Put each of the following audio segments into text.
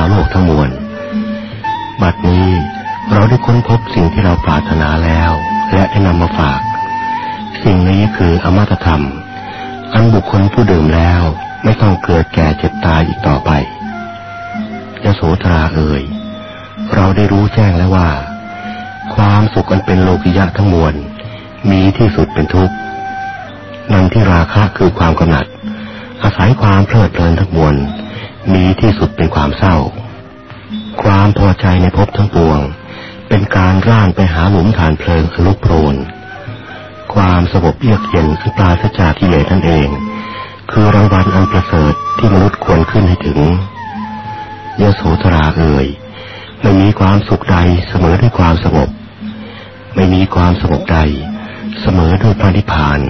าวโลกทั้งมวล บัดนี้เราได้ค้นพบสิ่งที่เราปรารถนาแล้ว และได้นำมาฝาก สิ่งนี้คืออมตะธรรม อันบุคคลผู้ดื่มแล้วไม่ต้องเกิดแก่เจ็บตายอีกต่อไปยโสธราเอ่ย เราได้รู้แจ้งแล้วว่า ความสุขอันเป็นโลกิยะทั้งมวล มีที่สุดเป็นทุกข์นันที่ราคะคือความกำหนัด อาศัยความเพลิดเพลินทั้งมวล มีที่สุดเป็นความเศร้า ความพอใจในภพทั้งปวง เป็นการร่านไปหาหลุมฐานเพลิงอลุกโพรนความสงบเยือกเย็นอันปราศจากกิเลสนั่นเอง คือรางวัลอันประเสริฐที่มนุษย์ควรขึ้นให้ถึงยโสธราเอ่ยไม่มีความสุขใดเสมอด้วยความสงบ ไม่มีความสงบใด เสมอด้วยพระนิพพาน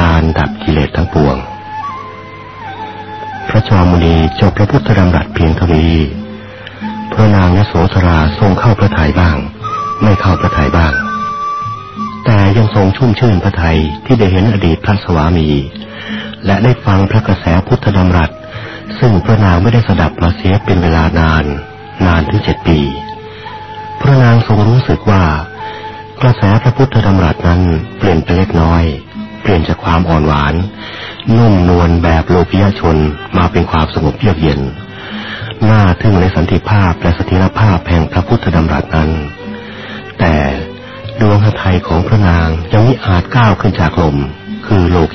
การดับกิเลสทั้งปวง พระจอมุนีจบพระพุทธดำรัสเพียงเท่านี้พระนางยโสธราทรงเข้าพระทัยบ้าง ไม่เข้าพระทัยบ้าง แต่ยังทรงชุ่มชื่นพระทัยที่ได้เห็นอดีตพระสวามี และได้ฟังพระกระแสพุทธดำรัส ซึ่งพระนางไม่ได้สดับมาเสียเป็นเวลานาน นานถึงเจ็ดปี พระนางทรงรู้สึกว่ากระแสพระพุทธธรรมรัตนั้นเปลี่ยนไปเล็กน้อย เปลี่ยนจากความอ่อนหวาน นุ่มนวลแบบโลภิยชนมาเป็นความสงบเยือกเย็นหน้าทึ่งในสันติภาพและสถิรภาพแห่งพระพุทธธรรมรัตนั้น แต่ดวงหทัยของพระนางยังมิอาจก้าวขึ้นจากลมคือโลก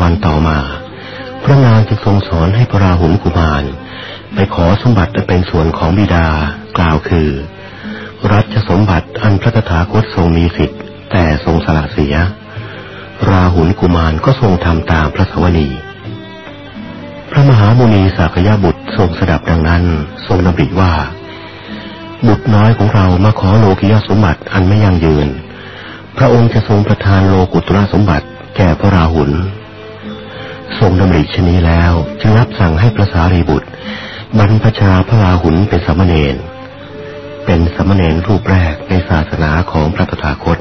วันต่อยากได้ทรงสอนให้พระราหุลกุมาร ไปขอสมบัติเป็นส่วนของบิดากล่าวคือ รัชสมบัติอันพระตถาคตทรงมีสิทธิ์ แต่ทรงสละเสีย ราหุลกุมารก็ทรงทำตามพระสวนีพระมหามุนีสักยบุตรทรงสดับดังนั้น ทรงดำริว่า บุตรน้อยของเรามาขอโลกิยสมบัติอันไม่ยั่งยืน พระองค์จะทรงประทานโลกุตระสมบัติแก่พระราหุล ทรงดำริชนี้แล้วจึงรับสั่งให้พระสารีบุตร บรรพชาพระราหุลเป็นสมณเณรเป็นสมณเณรรูปแรกในศาสนาของพระตถาคต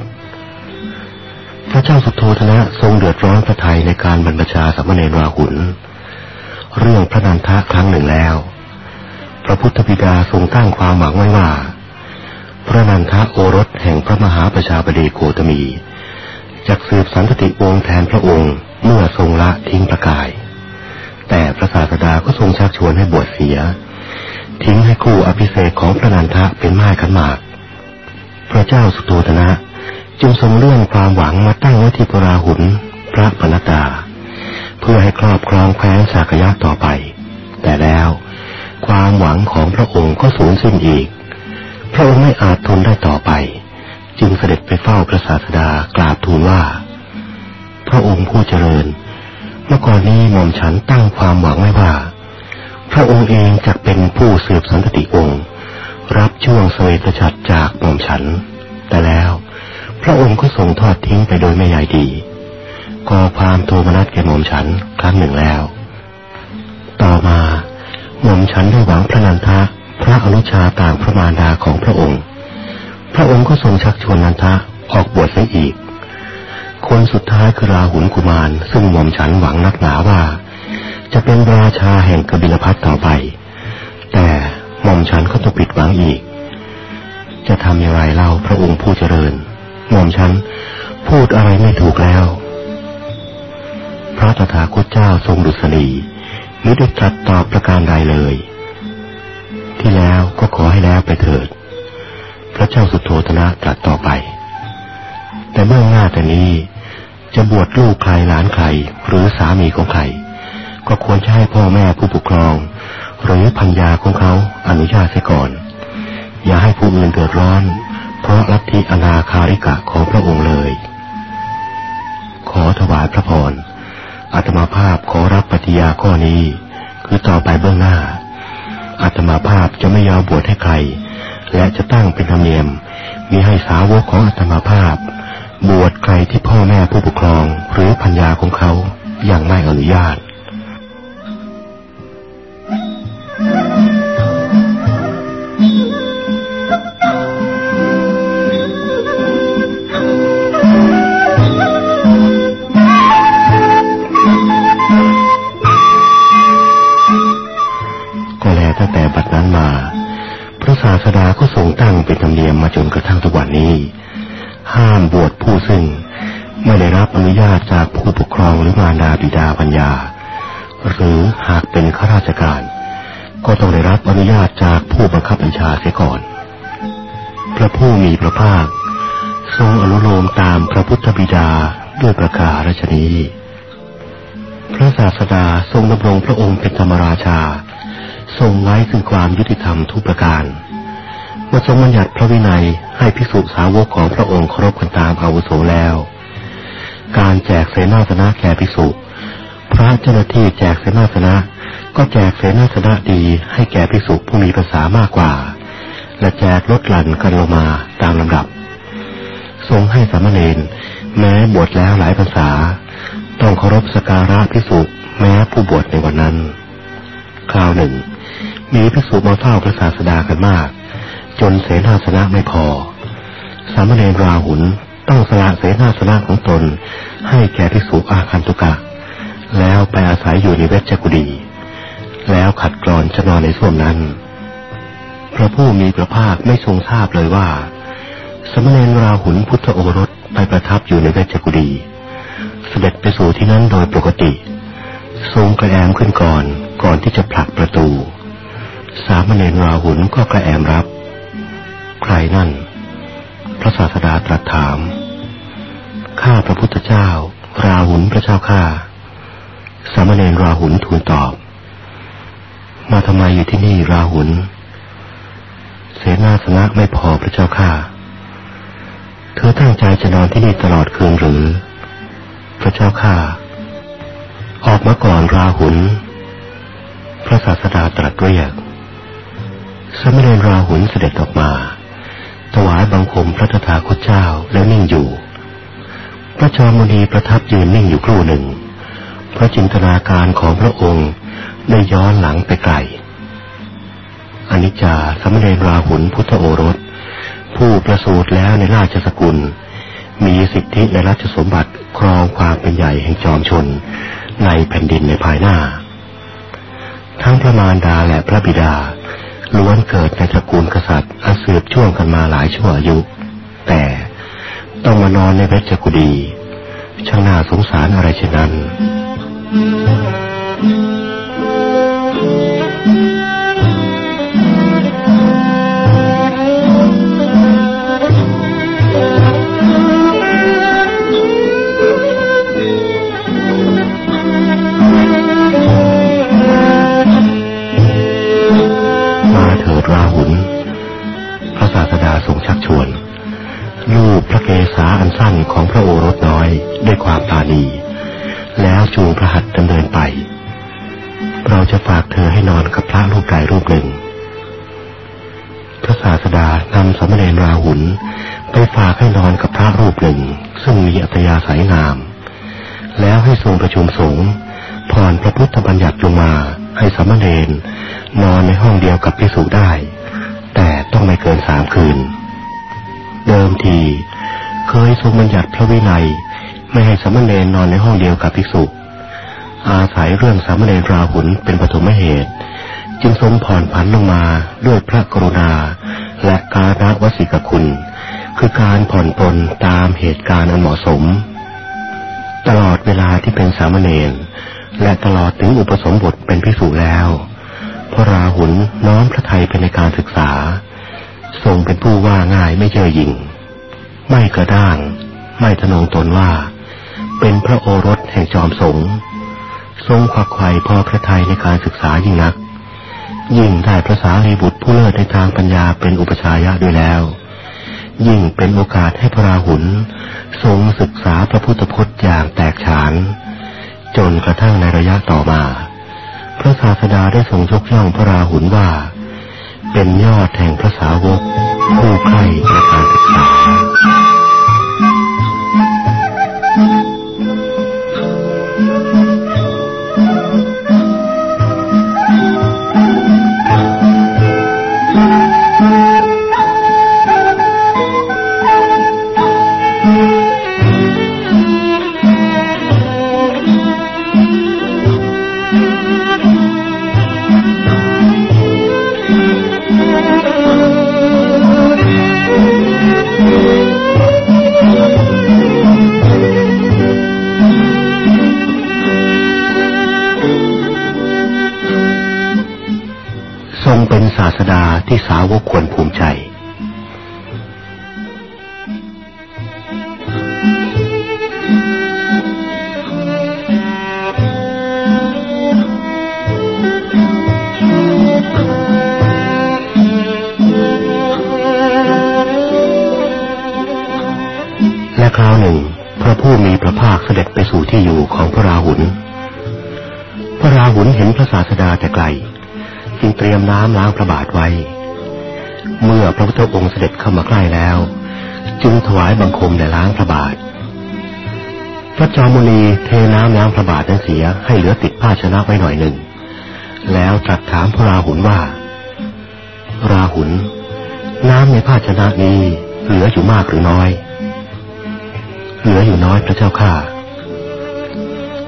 พระเจ้าสุโธธนะทรงเดือดร้อนพระทัยในการบรรพชาสมณเณรราหุลเรื่องพระนันทะครั้งหนึ่งแล้ว พระพุทธบิดาทรงตั้งความหวังไว้ว่า พระนันทะโอรสแห่งพระมหาประชาบดีโกตมี จากสืบสันติวงศ์แทนพระองค์ เมื่อทรงละทิ้งประกาย แต่พระศาสดาก็ทรงชักชวนให้บวชเสีย ทิ้งให้คู่อภิเษกของพระนันทะเป็นไม้ขันหมาก พระเจ้าสุโธธนะจึงทรงเลื่อนความหวังมาตั้งไว้ที่พราหุลพระปณตา เพื่อให้ครอบครองแคว้นสากยะต่อไป แต่แล้วความหวังของพระองค์ก็สูญสิ้นอีก พระองค์ไม่อาจทนได้ต่อไป จึงเสด็จไปเฝ้าพระศาสดากราบทูลว่า พระองค์ผู้เจริญ เมื่อก่อนนี้หม่อมฉันตั้งความหวังไว้ว่า พระองค์เองจะเป็นผู้สืบสันติองค์ รับช่วงสวตฉัตรจากหม่อมฉัน แต่แล้ว พระองค์ก็ทรงทอดทิ้งไปโดยไม่ใหญ่ดีก่อความโทมนัสแก่หม่อมฉันครั้งหนึ่งแล้ว ต่อมาหม่อมฉันได้หวังพระนันทะพระอนุชาต่างพระมารดาของพระองค์ พระองค์ก็ทรงชักชวนนันทะออกบวชเสียอีก คนสุดท้ายคือราหุลกุมาร ซึ่งหม่อมฉันหวังนักหนาว่า จะเป็นราชาแห่งกบิลพัทต่อไป แต่หม่อมฉันก็ต้องผิดหวังอีก จะทำอย่างไรเล่าพระองค์ผู้เจริญ หม่อมฉันพูดอะไรไม่ถูกแล้ว พระตถาคตเจ้าทรงดุษฎีไม่ได้ตรัสตอบประการใดเลย ที่แล้วก็ขอให้แล้วไปเถิด พระเจ้าสุโธธนะตรัสต่อไป แต่เมื่อหน้าแต่นี้ จะบวชลูกใครหลานใคร หรือสามีของใคร ก็ควรจะให้พ่อแม่ผู้ปกครอง หรือพัญญาของเขาอนุญาตเสียก่อน อย่าให้ผู้อื่นเดือดร้อน เพราะลัทธิอนาคาริกะของพระองค์เลย ขอถวายพระพรอาตมาภาพขอรับปฏิญาข้อนี้ คือต่อไปเบื้องหน้าอาตมาภาพจะไม่ยอมบวชให้ใคร และจะตั้งเป็นธรรมเนียม มีให้สาวกของอาตมาภาพ บวชใครที่พ่อแม่ผู้ปกครองหรือพัญญาของเขายังไม่อนุญาต ก็แลตั้งแต่บัดนั้นมา พระศาสดาก็ทรงตั้งเป็นธรรมเนียมมาจนกระทั่งทุกวันนี้ ห้ามบวชผู้ซึ่ง ไม่ได้รับอนุญาตจากผู้ปกครองหรือมารดาบิดาปัญญา หรือหากเป็นข้าราชการ ก็ต้องได้รับอนุญาตจากผู้บังคับบัญชาเสียก่อน พระผู้มีพระภาค ทรงอนุโลมตามพระพุทธบิดาด้วยประกาศชนีพระศาสดาทรงดำรงพระองค์เป็นธรรมราชา ทรงไว้ซึ่งความยุติธรรมทุกประการ เมื่อทรงบัญญัติพระวินัยให้ภิกษุสาวกของพระองค์เคารพกันตามอาวุโสแล้ว การแจกเสนาสนะแก่ภิกษุ พระเจ้าหน้าที่แจกเสนาสนะ ก็แจกเสนาสนะดีให้แก่ภิกษุผู้มีภาษามากกว่า และแจกลดหลั่นกันลงมาตามลำดับ ทรงให้สามเณรแม้บวชแล้วหลายภาษา ต้องเคารพสการะภิกษุแม้ผู้บวชในวันนั้น คราวหนึ่ง มีภิกษุมาเฝ้าพระศาสดากันมาก จนเสนาสนะไม่พอ สามเณรราหุลต้องสละเสนาสนะของตน ให้แก่ภิกษุอาคันตุกะ แล้วไปอาศัยอยู่ในเวชกุดีแล้วขัดกรอนจะนอนในส้วมนั้น พระผู้มีพระภาคไม่ทรงทราบเลยว่า สมณเณรราหุลพุทธโอรสไปประทับอยู่ในเวชกุดีเสด็จไปสู่ที่นั้นโดยปกติ ทรงกระแอมขึ้นก่อนก่อนที่จะผลักประตู สามเณรราหุลก็กระแอมรับ ใครนั่น พระศาสดาตรัสถาม ข้าพระพุทธเจ้า ราหุลพระเจ้าข้า สามเณรราหุลทูลตอบ มาทำไมอยู่ที่นี่ราหุล เสนาสนะไม่พอพระเจ้าข้า เธอตั้งใจจะนอนที่นี่ตลอดคืนหรือ พระเจ้าข้า ออกมาก่อนราหุล พระศาสดาตรัสเรียกสมเด็จราหุลเสด็จออกมา ถวายบังคมพระตถาคตเจ้าแล้วนิ่งอยู่ พระจอมณีประทับยืนนิ่งอยู่ครู่หนึ่ง พระจินตนาการของพระองค์ได้ย้อนหลังไปไกลอนิจจาสมเด็จราหุลพุทธโอรส ผู้ประสูติแล้วในราชสกุล มีสิทธิในราชสมบัติครองความเป็นใหญ่แห่งจอมชนในแผ่นดินในภายหน้า ทั้งพระมารดาและพระบิดา ล้วนเกิดในตระกูลกษัตริย์อาสืบช่วงกันมาหลายชั่วอายุ แต่ต้องมานอนในเวชกุดี ช่างน่าสงสารอะไรเช่นนั้น รงชักชวนรูปพระเกศาอันสั้นของพระโอรสน้อยด้วยความปานีแล้วจูงพระหัตถ์ดำเนินไป เราจะฝากเธอให้นอนกับพระรูปใดรูปหนึ่ง พระศาสดานำสมณเณรราหุลไปฝากให้นอนกับพระรูปหนึ่ง ซึ่งมีอัตยาสายงาม แล้วให้ทรงประชุมสงฆ์ผ่อนพระพุทธบัญญัติลงมาให้สมณเณรนอนในห้องเดียวกับพิสุได้ แต่ต้องไม่เกินสามคืน เดิมที เคยทรงบัญญัติพระวินัย ไม่ให้สามเณรนอนในห้องเดียวกับภิกษุ อาศัยเรื่องสามเณรราหุลเป็นปฐมเหตุ จึงทรงผ่อนผันลงมาด้วยพระกรุณา และการะวสิกคุณ คือการผ่อนปลนตามเหตุการณ์อันเหมาะสม ตลอดเวลาที่เป็นสามเณรและตลอดถึงอุปสมบทเป็นพิสูจแล้วพระราหุลน้อมพระทัยไปในการศึกษา ทรงเป็นผู้ว่าง่ายไม่เจอยิง ไม่กระด้าง ไม่ทนงตนว่า เป็นพระโอรสแห่งจอมสงทรงควักไข่พอพระทัยในการศึกษายิ่งนัก ยิ่งได้พระสารีบุตรผู้เลิศในทางปัญญาเป็นอุปชายะด้วยแล้ว ยิ่งเป็นโอกาสให้พระราหุลทรงศึกษาพระพุทธพจน์อย่างแตกฉาน จนกระทั่งในระยะต่อมา พระศาสดาได้ทรงยกย่องพระราหุลว่า เป็นยอดแห่งพระสาวกผู้ใคร่ในการศึกษา ที่สาวกควรภูมิใจ และคราวหนึ่ง พระผู้มีพระภาคเสด็จไปสู่ที่อยู่ของพระราหุลพระราหุลเห็นพระศาสดาแต่ไกล จึงเตรียมน้ำล้างพระบาทไว้ เมื่อพระพุทธองค์เสด็จเข้ามาใกล้แล้ว จึงถวายบังคมแด่ล้างพระบาท พระจอมุนีเทน้ำล้างพระบาทนั้นเสียให้เหลือติดผ้าชนะไว้หน่อยหนึ่ง แล้วตรัสถามพระราหุลว่า ราหุลน้ำในภาชนะนี้เหลืออยู่มากหรือน้อย เหลืออยู่น้อยพระเจ้าข้า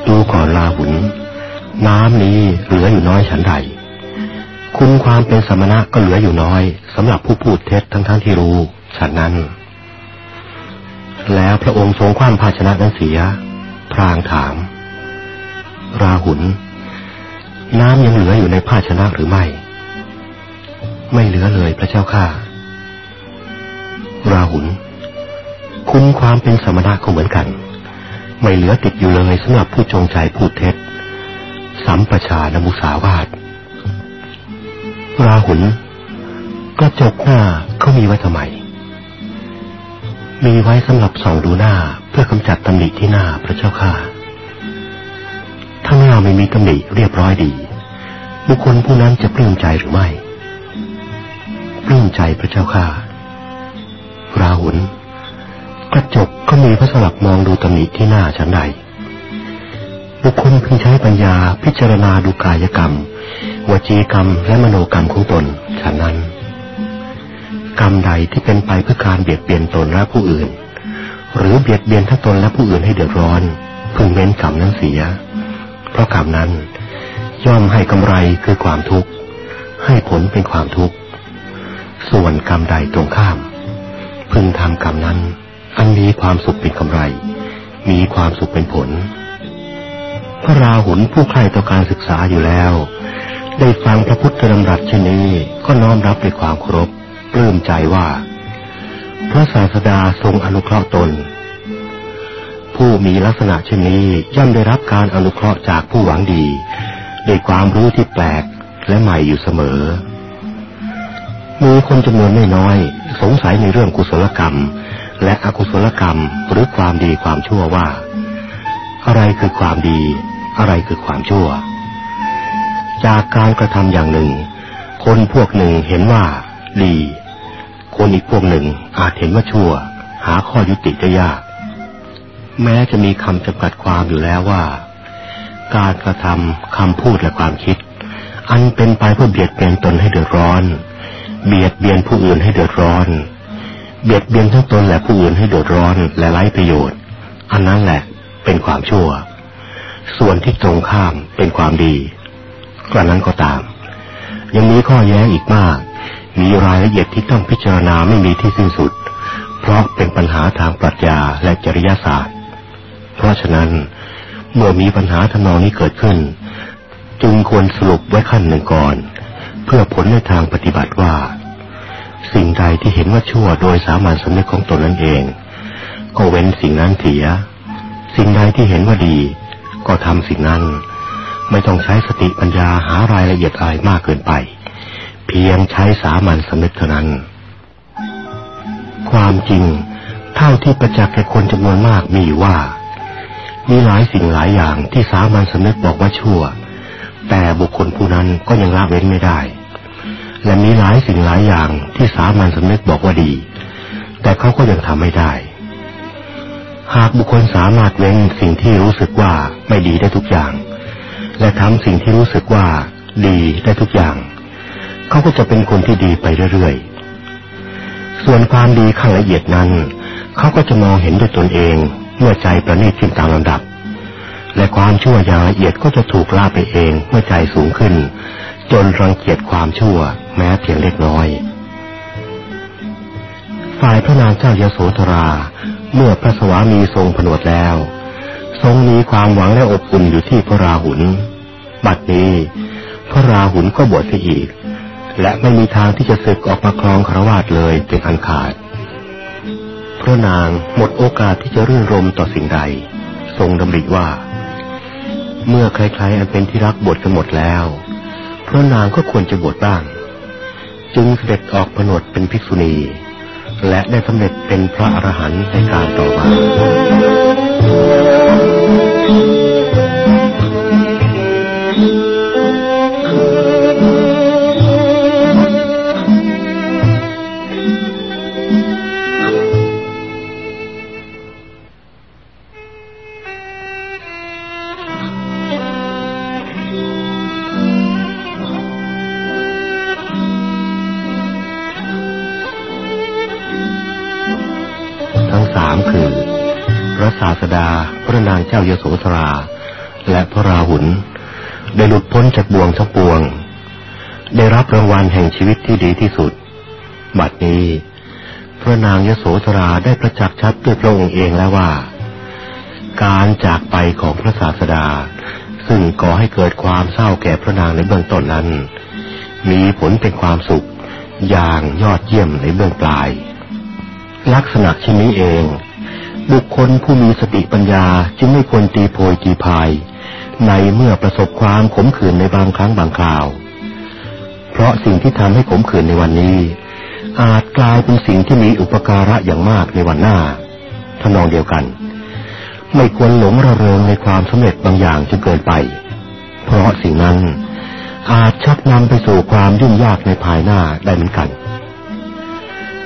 ดูก่อนราหุลน้ำนี้เหลืออยู่น้อยฉันใด คุณความเป็นสมณะก็เหลืออยู่น้อยสำหรับผู้พูดเท็จทั้งๆทที่รู้ฉะนั้น แล้วพระองค์ทรงความภาชนะนั้นเสีย พรางถาม ราหุลน้ำยังเหลืออยู่ในภาชนะหรือไม่ ไม่เหลือเลยพระเจ้าข้าราหุลคุณความเป็นสมณะก็เหมือนกัน ไม่เหลือติดอยู่เลยสำหรับผู้จงใจพูดเท็จ สัมปชานมุสาวาท ราหุลกระจกหน้าเขามีไว้ทำไม มีไว้สำหรับส่องดูหน้าเพื่อกำจัดตำหนิที่หน้าพระเจ้าข้าถ้าหน้าไม่มีตำหนิเรียบร้อยดี บุคคลผู้นั้นจะปลื้มใจหรือไม่ ปลื้มใจพระเจ้าข้าราหุลกระจกก็มีพระสลับมองดูตำหนิที่หน้าฉันใด บุคคลพึงใช้ปัญญาพิจารณาดูกายกรรม วจีกรรมและมโนกรรมของตน ฉะนั้น กรรมใดที่เป็นไปเพื่อการเบียดเบียนตนและผู้อื่น หรือเบียดเบียนทั้งตนและผู้อื่นให้เดือดร้อน พึงเว้นกรรมนั้นเสีย เพราะกรรมนั้น ย่อมให้กำไรคือความทุกข์ ให้ผลเป็นความทุกข์ ส่วนกรรมใดตรงข้าม พึงทำกรรมนั้น อันมีความสุขเป็นกำไร มีความสุขเป็นผลพระราหุลผู้ใคร่ต่อการศึกษาอยู่แล้ว ได้ฟังพระพุทธธรรมรัตเช่นนี้ก็น้อมรับด้วยความเคารพปลื้มใจว่า พระศาสดาทรงอนุเคราะห์ตน ผู้มีลักษณะเช่นนี้ย่อมได้รับการอนุเคราะห์จากผู้หวังดีด้วยความรู้ที่แปลกและใหม่อยู่เสมอ มีคนจำนวนไม่น้อย สงสัยในเรื่องกุศลกรรม และอกุศลกรรมหรือความดีความชั่วว่า อะไรคือความดี อะไรคือความชั่ว จากการกระทำอย่างหนึ่ง คนพวกหนึ่งเห็นว่าดี คนอีกพวกหนึ่งอาจเห็นว่าชั่ว หาข้อยุติได้ยาก แม้จะมีคำจำกัดความอยู่แล้วว่า การกระทำคำพูดและความคิด อันเป็นไปเพื่อเบียดเบียนตนให้เดือดร้อน เบียดเบียนผู้อื่นให้เดือดร้อน เบียดเบียนทั้งตนและผู้อื่นให้เดือดร้อนและไร้ประโยชน์ อันนั้นแหละเป็นความชั่ว ส่วนที่ตรงข้ามเป็นความดี กระนั้นก็ตาม ยังมีข้อแย้งอีกมาก มีรายละเอียดที่ต้องพิจารณาไม่มีที่สิ้นสุด เพราะเป็นปัญหาทางปรัชญาและจริยศาสตร์ เพราะฉะนั้นเมื่อมีปัญหาทำนองนี้เกิดขึ้น จึงควรสรุปไว้ขั้นหนึ่งก่อน เพื่อผลในทางปฏิบัติว่า สิ่งใดที่เห็นว่าชั่วโดยสามัญสำนึกของตนนั่นเอง ก็เว้นสิ่งนั้นเสีย สิ่งใดที่เห็นว่าดี ก็ทำสิ่งนั้น ไม่ต้องใช้สติปัญญาหารายละเอียดอะไรมากเกินไป เพียงใช้สามัญสำนึกเท่านั้น ความจริง เท่าที่ประจักษ์แก่คนจำนวนมากมีอยู่ว่า มีหลายสิ่งหลายอย่างที่สามัญสำนึกบอกว่าชั่ว แต่บุคคลผู้นั้นก็ยังละเว้นไม่ได้ และมีหลายสิ่งหลายอย่างที่สามัญสำนึกบอกว่าดี แต่เขาก็ยังทำไม่ได้หากบุคคลสามารถเว้นสิ่งที่รู้สึกว่าไม่ดีได้ทุกอย่าง และทำสิ่งที่รู้สึกว่าดีได้ทุกอย่าง เขาก็จะเป็นคนที่ดีไปเรื่อยๆ ส่วนความดีขั้นละเอียดนั้น เขาก็จะมองเห็นด้วยตนเองเมื่อใจประณีตขึ้นตามลำดับ และความชั่วอย่างละเอียดก็จะถูกล่าไปเองเมื่อใจสูงขึ้น จนรังเกียจความชั่วแม้เพียงเล็กน้อยฝ่ายพระนางเจ้ายโสธรา เมื่อพระสวามีทรงผนวดแล้ว ทรงมีความหวังและอบอุ่นอยู่ที่พระราหุล บัดนี้พระราหุลก็บวชเสียอีก และไม่มีทางที่จะศึกออกมาครองครวาสเลยเป็นอันขาด พระนางหมดโอกาสที่จะรื่นรมต่อสิ่งใด ทรงดำริว่า เมื่อใครๆอันเป็นที่รักบวชกันหมดแล้ว พระนางก็ควรจะบวชบ้าง จึงเสด็จออกผนวดเป็นภิกษุณี และได้สำเร็จเป็นพระอรหันต์ในการต่อมา พระศาสดา พระนางเจ้ายโสธรา และพระราหุลได้หลุดพ้นจากบ่วงทั้งปวง ได้รับรางวัลแห่งชีวิตที่ดีที่สุด บัดนี้ พระนางยโสธราได้ประจักษ์ชัดด้วยพระองค์เองแล้วว่า การจากไปของพระศาสดา ซึ่งก่อให้เกิดความเศร้าแก่พระนางในเบื้องต้นนั้น มีผลเป็นความสุขอย่างยอดเยี่ยมในเบื้องปลาย ลักษณะเช่นนี้เอง บุคคลผู้มีสติปัญญาจึงไม่ควรตีโพยตีพาย ในเมื่อประสบความขมขื่นในบางครั้งบางคราว เพราะสิ่งที่ทำให้ขมขื่นในวันนี้ อาจกลายเป็นสิ่งที่มีอุปการะอย่างมากในวันหน้าทำนองเดียวกัน ไม่ควรหลงระเริงในความสำเร็จบางอย่างจนเกินไป เพราะสิ่งนั้นอาจชักนำไปสู่ความยุ่งยากในภายหน้าได้เหมือนกัน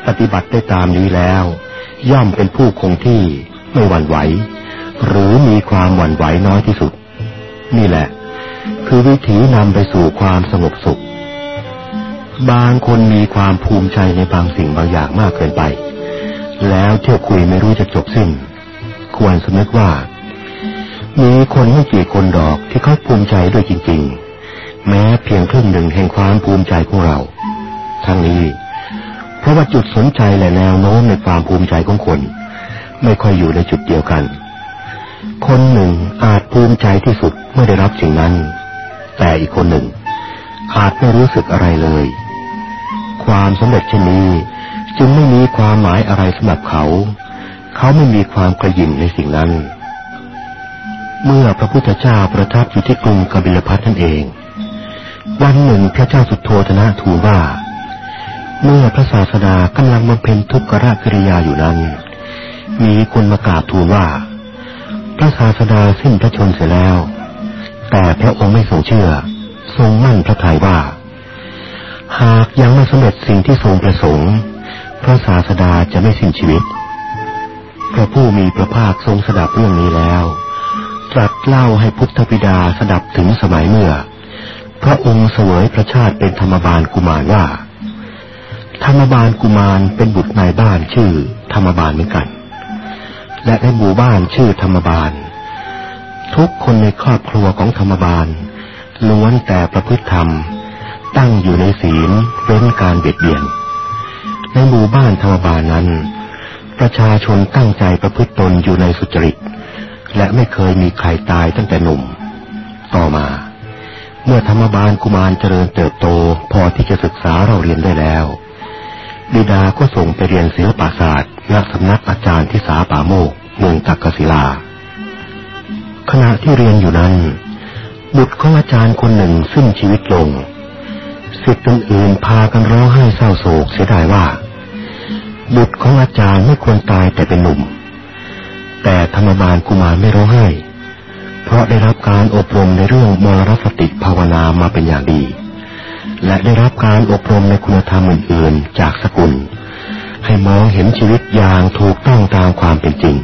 ปฏิบัติได้ตามนี้แล้ว ย่อมเป็นผู้คงที่ไม่หวั่นไหว หรือมีความหวั่นไหวน้อยที่สุด นี่แหละ คือวิถีนำไปสู่ความสงบสุข บางคนมีความภูมิใจในบางสิ่งบางอย่างมากเกินไป แล้วเที่ยวคุยไม่รู้จะจบสิ้น ควรสำนึกว่า มีคนไม่กี่คนดอกที่เขาภูมิใจด้วยจริง ๆ แม้เพียงครึ่งหนึ่งแห่งความภูมิใจของเรา ทั้งนี้ เพราะว่าจุดสนใจและแนวโน้มในความภูมิใจของคน ไม่ค่อยอยู่ในจุดเดียวกัน คนหนึ่งอาจภูมิใจที่สุดเมื่อได้รับสิ่งนั้น แต่อีกคนหนึ่ง อาจไม่รู้สึกอะไรเลย ความสำเร็จเช่นนี้จึงไม่มีความหมายอะไรสำหรับเขา เขาไม่มีความกระยิมในสิ่งนั้น เมื่อพระพุทธเจ้าประทับอยู่ที่กรุงกบิลพัทนั่นเอง วันหนึ่งพระเจ้าสุโธธนะทูลว่า เมื่อพระศาสดากำลังบำเพ็ญทุกขกิริยาอยู่นั้น มีคนมากราบทูลว่า พระศาสดาสิ้นพระชนเสียแล้ว แต่พระองค์ไม่ทรงเชื่อ ทรงมั่นพระทัยว่า หากยังไม่สำเร็จสิ่งที่ทรงประสงค์ พระศาสดาจะไม่สิ้นชีวิต พระผู้มีพระภาคทรงสดับเรื่องนี้แล้ว ตรัสเล่าให้พุทธบิดาสดับถึงสมัยเมื่อ พระองค์เสวยพระชาติเป็นธรรมบาลกุมารว่า ธรรมบาลกุมารเป็นบุตรนายบ้านชื่อธรรมบาลเหมือนกัน และในหมู่บ้านชื่อธรรมบาล ทุกคนในครอบครัวของธรรมบาลล้วนแต่ประพฤติธรรม ตั้งอยู่ในศีลเว้นการเบียดเบียน ในหมู่บ้านธรรมบาลนั้น ประชาชนตั้งใจประพฤติตนอยู่ในสุจริต และไม่เคยมีใครตายตั้งแต่หนุ่ม ต่อมาเมื่อธรรมบาลกุมารเจริญเติบโตพอที่จะศึกษาเราเรียนได้แล้ว บิดาก็ส่งไปเรียนศิลปศาสตร์ณสำนักอาจารย์ที่สาป่าโมกเมืองตักกศิลา ขณะที่เรียนอยู่นั้น บุตรของอาจารย์คนหนึ่งสิ้นชีวิตลงสิทธิ์อื่นๆพากันร้องไห้เศร้าโศกเสียดายว่า บุตรของอาจารย์ไม่ควรตายแต่เป็นหนุ่ม แต่ธรรมบาลกุมารไม่ร้องไห้ เพราะได้รับการอบรมในเรื่องมรสติภาวนามาเป็นอย่างดี และได้รับการอบรมในคุณธรรมอื่นๆ จากสกุล ให้มองเห็นชีวิตอย่างถูกต้องตามความเป็นจริง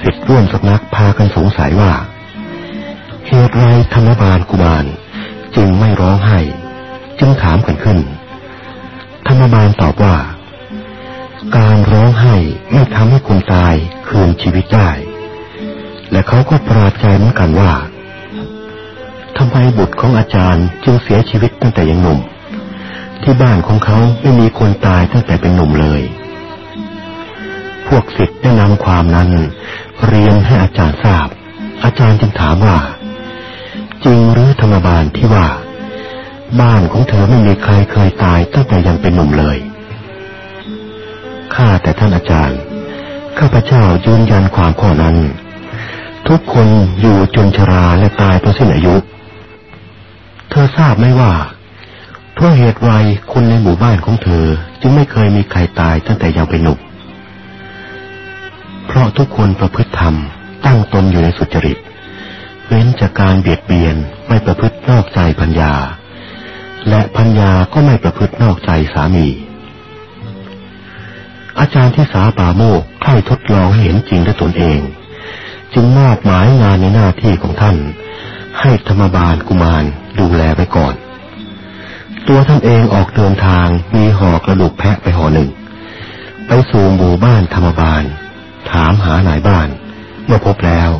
สิทธิ์ร่วมสำนักพากันสงสัยว่า เหตุไรธรรมบาลกุมารจึงไม่ร้องไห้ จึงถามกันขึ้น ธรรมบาลตอบว่า การร้องไห้ไม่ทำให้คนตายคืนชีวิตได้ และเขาก็ปราดใจเหมือนกันว่า ทำไมบุตรของอาจารย์จึงเสียชีวิตตั้งแต่ยังหนุ่ม ที่บ้านของเขาไม่มีคนตายตั้งแต่เป็นหนุ่มเลย พวกศิษย์ได้นำความนั้น เรียนให้อาจารย์ทราบ อาจารย์จึงถามว่า จริงหรือธรรมบาลที่ว่า บ้านของเธอไม่มีใครเคยตายตั้งแต่ยังเป็นหนุ่มเลยข้าแต่ท่านอาจารย์ ข้าพเจ้ายืนยันความข้อนั้น ทุกคนอยู่จนชราและตายเพราะสิ้นอายุ เธอทราบไหมว่าเพราะเหตุไรคนในหมู่บ้านของเธอจึงไม่เคยมีใครตายตั้งแต่ยังเป็นหนุ่มเพราะทุกคนประพฤติธรรม ตั้งตนอยู่ในสุจริต เว้นจากการเบียดเบียนไม่ประพฤตินอกใจพัญญา และพัญญาก็ไม่ประพฤตินอกใจสามี อาจารย์ที่สาปาโมกใคร่ทดลองให้เห็นจริงด้วยตนเอง จึงมอบหมายงานในหน้าที่ของท่าน ให้ธรรมบาลกุมาร ดูแลไปก่อน ตัวท่านเองออกเดินทางมีห่อกระดูกแพะไปห่อหนึ่ง ไปสู่หมู่บ้านธรรมบาล ถามหานายบ้าน เมื่อพบแล้ว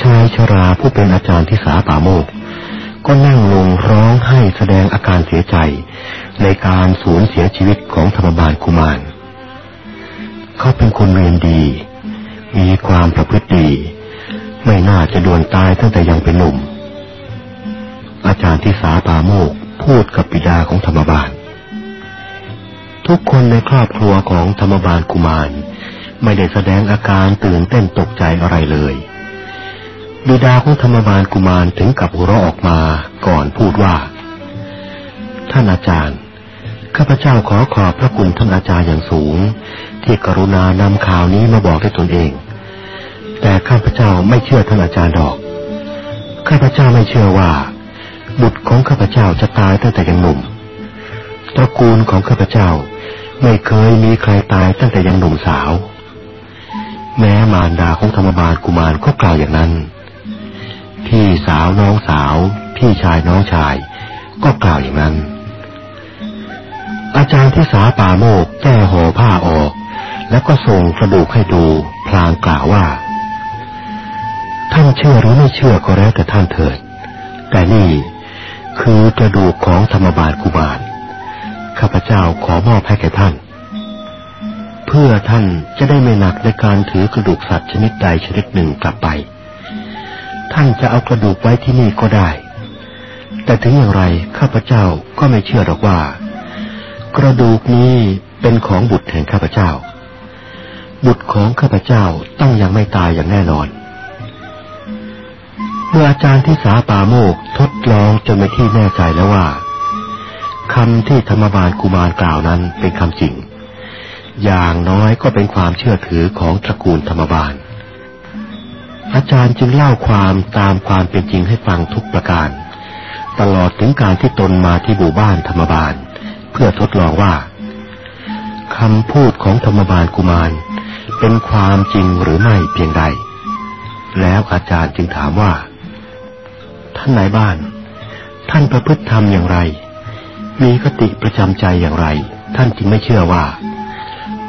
ชายชราผู้เป็นอาจารย์ที่สาป่าโมก ก็นั่งลงร้องไห้แสดงอาการเสียใจ ในการสูญเสียชีวิตของธรรมบาลกุมาร เขาเป็นคนเรียนดี มีความประพฤติดีไม่น่าจะด่วนตายตั้งแต่ยังเป็นหนุ่ม อาจารย์ที่สาปาโมกพูดกับปิดาของธรรมบาล ทุกคนในครอบครัวของธรรมบาลกุมาร ไม่ได้แสดงอาการตื่นเต้นตกใจอะไรเลยบิดาของธรรมบาลกุมารถึงกับหัวเราะออกมาก่อนพูดว่า ท่านอาจารย์ข้าพเจ้าขอขอบพระคุณท่านอาจารย์อย่างสูง ที่กรุณานำข่าวนี้มาบอกด้วยตนเอง แต่ข้าพเจ้าไม่เชื่อท่านอาจารย์ดอก ข้าพเจ้าไม่เชื่อว่า บุตรของข้าพเจ้าจะตายตั้งแต่ยังหนุ่ม ตระกูลของข้าพเจ้าไม่เคยมีใครตายตั้งแต่ยังหนุ่มสาว แม้มารดาของธรรมบาลกุมารก็กล่าวอย่างนั้น พี่สาวน้องสาว พี่ชายน้องชาย ก็กล่าวอย่างนั้น อาจารย์ที่สาป่าโมกแก้ห่อผ้าออก แล้วก็ส่งกระดูกให้ดูพลางกล่าวว่า ท่านเชื่อหรือไม่เชื่อก็แล้วแต่ท่านเถิด แต่นี่ คือกระดูกของธรรมบาลกุบาลข้าพเจ้าขอมอบให้แก่ท่าน เพื่อท่านจะได้ไม่หนักในการถือกระดูกสัตว์ชนิดใดชนิดหนึ่งกลับไป ท่านจะเอากระดูกไว้ที่นี่ก็ได้ แต่ถึงอย่างไรข้าพเจ้าก็ไม่เชื่อหรอกว่า กระดูกนี้เป็นของบุตรแห่งข้าพเจ้า บุตรของข้าพเจ้าต้องยังไม่ตายอย่างแน่นอน เมื่ออาจารย์ที่สาปาโมกทดลองจนไปที่แน่ใจแล้วว่าคำที่ธรรมบาลกุมารกล่าวนั้นเป็นคำจริง อย่างน้อยก็เป็นความเชื่อถือของตระกูลธรรมบาล อาจารย์จึงเล่าความตามความเป็นจริงให้ฟังทุกประการ ตลอดถึงการที่ตนมาที่หมู่บ้านธรรมบาล เพื่อทดลองว่าคำพูดของธรรมบาลกุมาร เป็นความจริงหรือไม่เพียงใด แล้วอาจารย์จึงถามว่า ท่านนายบ้าน ท่านประพฤติธรรมอย่างไร มีคติประจำใจอย่างไร ท่านจึงไม่เชื่อว่า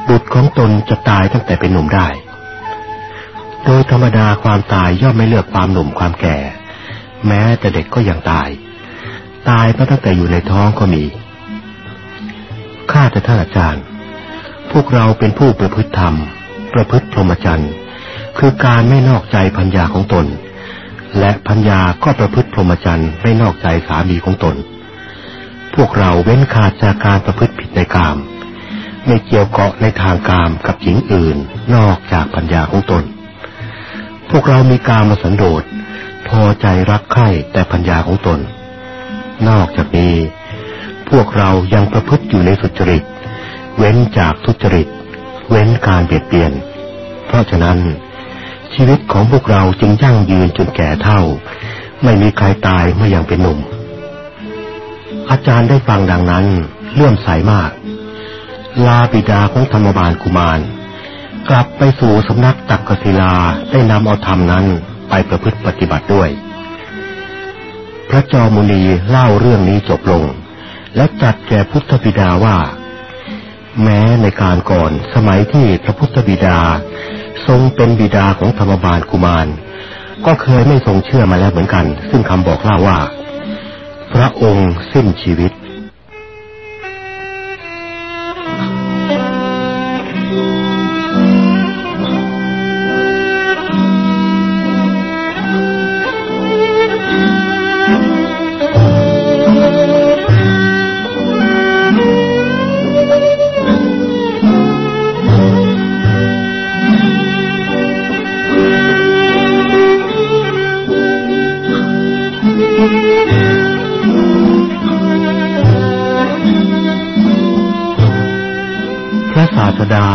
บุตรของตนจะตายตั้งแต่เป็นหนุ่มได้ โดยธรรมดาความตายย่อมไม่เลือกความหนุ่มความแก่ แม้แต่เด็กก็ยังตาย ตายมาตั้งแต่อยู่ในท้องก็มีข้าแต่ท่านอาจารย์ พวกเราเป็นผู้ประพฤติธรรม ประพฤติพรหมจรรย์ คือการไม่นอกใจพัญญาของตน และพัญญาก็ประพฤติพรหมจรรย์ไม่นอกใจสามีของตน พวกเราเว้นขาดจากการประพฤติผิดในกาม ไม่เกี่ยวเกาะในทางกามกับหญิงอื่นนอกจากพัญญาของตน พวกเรามีกามมาสันโดษพอใจรักใคร่แต่พัญญาของตน นอกจากนี้ พวกเรายังประพฤติอยู่ในสุจริต เว้นจากทุจริต เว้นการเบียดเบียน เพราะฉะนั้น ชีวิตของพวกเราจึงยั่งยืนจนแก่เท่า ไม่มีใครตายเมื่อยังเป็นหนุ่ม อาจารย์ได้ฟังดังนั้นเลื่อมใสมาก ลาบิดาของธรรมบาลกุมาร กลับไปสู่สำนักตักกศิลาได้นำเอาธรรมนั้นไปประพฤติปฏิบัติด้วย พระจอมุนีเล่าเรื่องนี้จบลง และจัดแก่พุทธบิดาว่า แม้ในการก่อนสมัยที่พระพุทธบิดา ทรงเป็นบิดาของธรรมบาลกุมาร ก็เคยไม่ทรงเชื่อมาแล้วเหมือนกัน ซึ่งคำบอกเล่าว่า พระองค์สิ้นชีวิต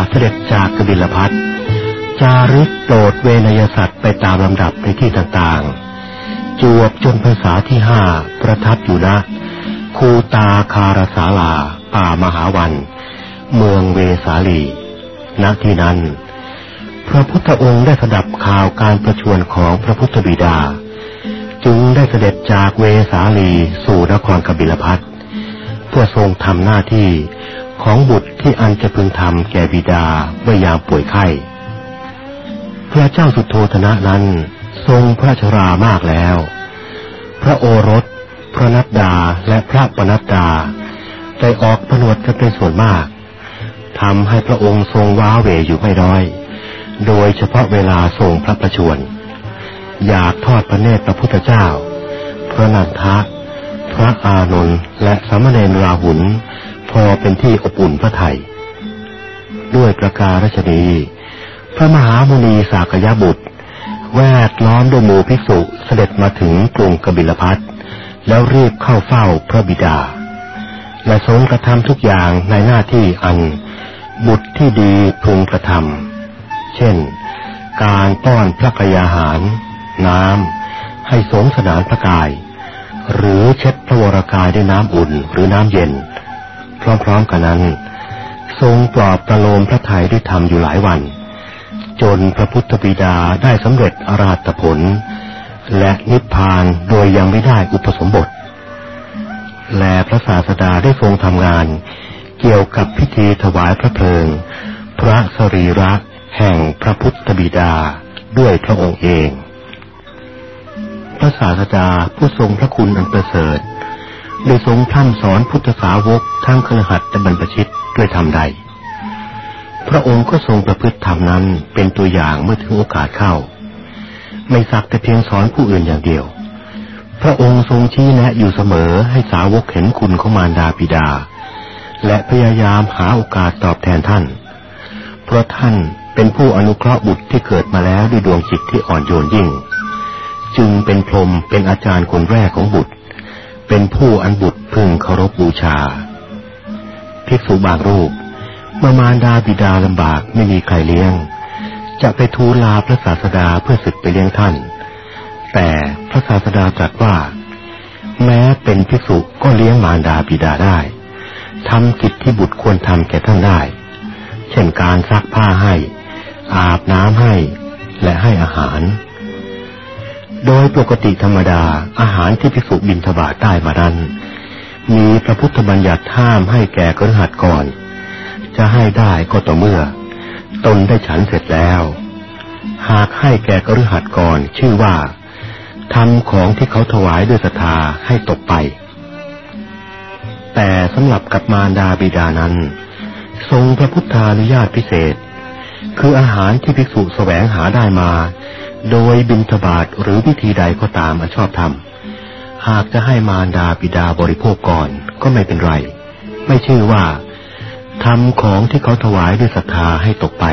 เสด็จจากกบิลพัทจาริกโปรดเวนยสัตว์ไปตามลำดับในที่ต่างๆ จวบจนภาษาที่ห้าประทับอยู่นะ คูตาคารสาลา ป่ามหาวัน เมืองเวสาลี ณที่นั้น พระพุทธองค์ได้สดับข่าวการประชวรของพระพุทธบิดา จึงได้เสด็จจากเวสาลีสู่นครกบิลพัทเพื่อทรงทำหน้าที่ของบุตร ที่อันจะพึงทำแก่บิดาเมื่อยามป่วยไข้ พระเจ้าสุโธธนะนั้นทรงพระชรามากแล้ว พระโอรส พระนัดดาและพระปนัดดาได้ออกผนวดกันเป็นส่วนมากทำให้พระองค์ทรงว้าเหวอยู่ไม่น้อย โดยเฉพาะเวลาทรงพระประชวรอยากทอดพระเนตรพระพุทธเจ้า พระนันทะ พระอานนท์และสามเณรราหุล พอเป็นที่อบอุ่นพระไทย ด้วยประการชนีพระมหามุนีสากยบุตร แวดล้อมด้วยหมู่ภิกษุเสด็จมาถึงกรุงกบิลพัทแล้วรีบเข้าเฝ้าพระบิดา และทรงกระทำทุกอย่างในหน้าที่อัน บุตรที่ดีพึงกระทำเช่น การป้อนพระกยาหาร น้ำให้สงสนานพระกาย หรือเช็ดพระวรากายด้วยน้ำอุ่นหรือน้ำเย็น พร้อมๆกันนั้น ทรงปลอบประโลมพระทัยด้วยธรรมอยู่หลายวัน จนพระพุทธบิดาได้สำเร็จอราตผล และนิพพานโดยยังไม่ได้อุปสมบท และพระศาสดาได้ทรงทำงาน เกี่ยวกับพิธีถวายพระเพลิง พระสรีระแห่งพระพุทธบิดาด้วยพระองค์เอง พระศาสดาผู้ทรงพระคุณอันประเสริฐ ได้ทรงท่ำสอนพุทธสาวกทั้งครหัสและบรรพชิตด้วยธรรมใด พระองค์ก็ทรงประพฤติธรรมนั้นเป็นตัวอย่างเมื่อถึงโอกาสเข้า ไม่สักแต่เพียงสอนผู้อื่นอย่างเดียว พระองค์ทรงชี้แนะอยู่เสมอให้สาวกเห็นคุณของมารดาบิดา และพยายามหาโอกาสตอบแทนท่าน เพราะท่านเป็นผู้อนุเคราะห์บุตรที่เกิดมาแล้วด้วยดวงจิตที่อ่อนโยนยิ่ง จึงเป็นพรหมเป็นอาจารย์คนแรกของบุตร เป็นผู้อันบุตรพึงเคารพบูชา ภิกษุบางรูปเมื่อมารดาบิดาลำบากไม่มีใครเลี้ยง จะไปทูลลาพระศาสดาเพื่อศึกไปเลี้ยงท่าน แต่พระศาสดาตรัสว่า แม้เป็นภิกษุก็เลี้ยงมารดาบิดาได้ทำกิจที่บุตรควรทำแก่ท่านได้ เช่นการซักผ้าให้ อาบน้ำให้ และให้อาหาร โดยปกติธรรมดาอาหารที่ภิกษุบินทบาทได้มานั้น มีพระพุทธบัญญัติห้ามให้แก่กระหัตก่อน จะให้ได้ก็ต่อเมื่อ ตนได้ฉันเสร็จแล้ว หากให้แก่กระหัตก่อนชื่อว่าทำของที่เขาถวายด้วยศรัทธาให้ตกไป แต่สำหรับกับมารดาบิดานั้น ทรงพระพุทธานุญาตพิเศษ คืออาหารที่ภิกษุแสวงหาได้มา โดยบิณฑบาตหรือวิธีใดก็ตามอชอบทำหากจะให้มารดาบิดาบริโภคก่อนก็ไม่เป็นไร ไม่ชื่อว่าทำของที่เขาถวายด้วยศรัทธาให้ตกไป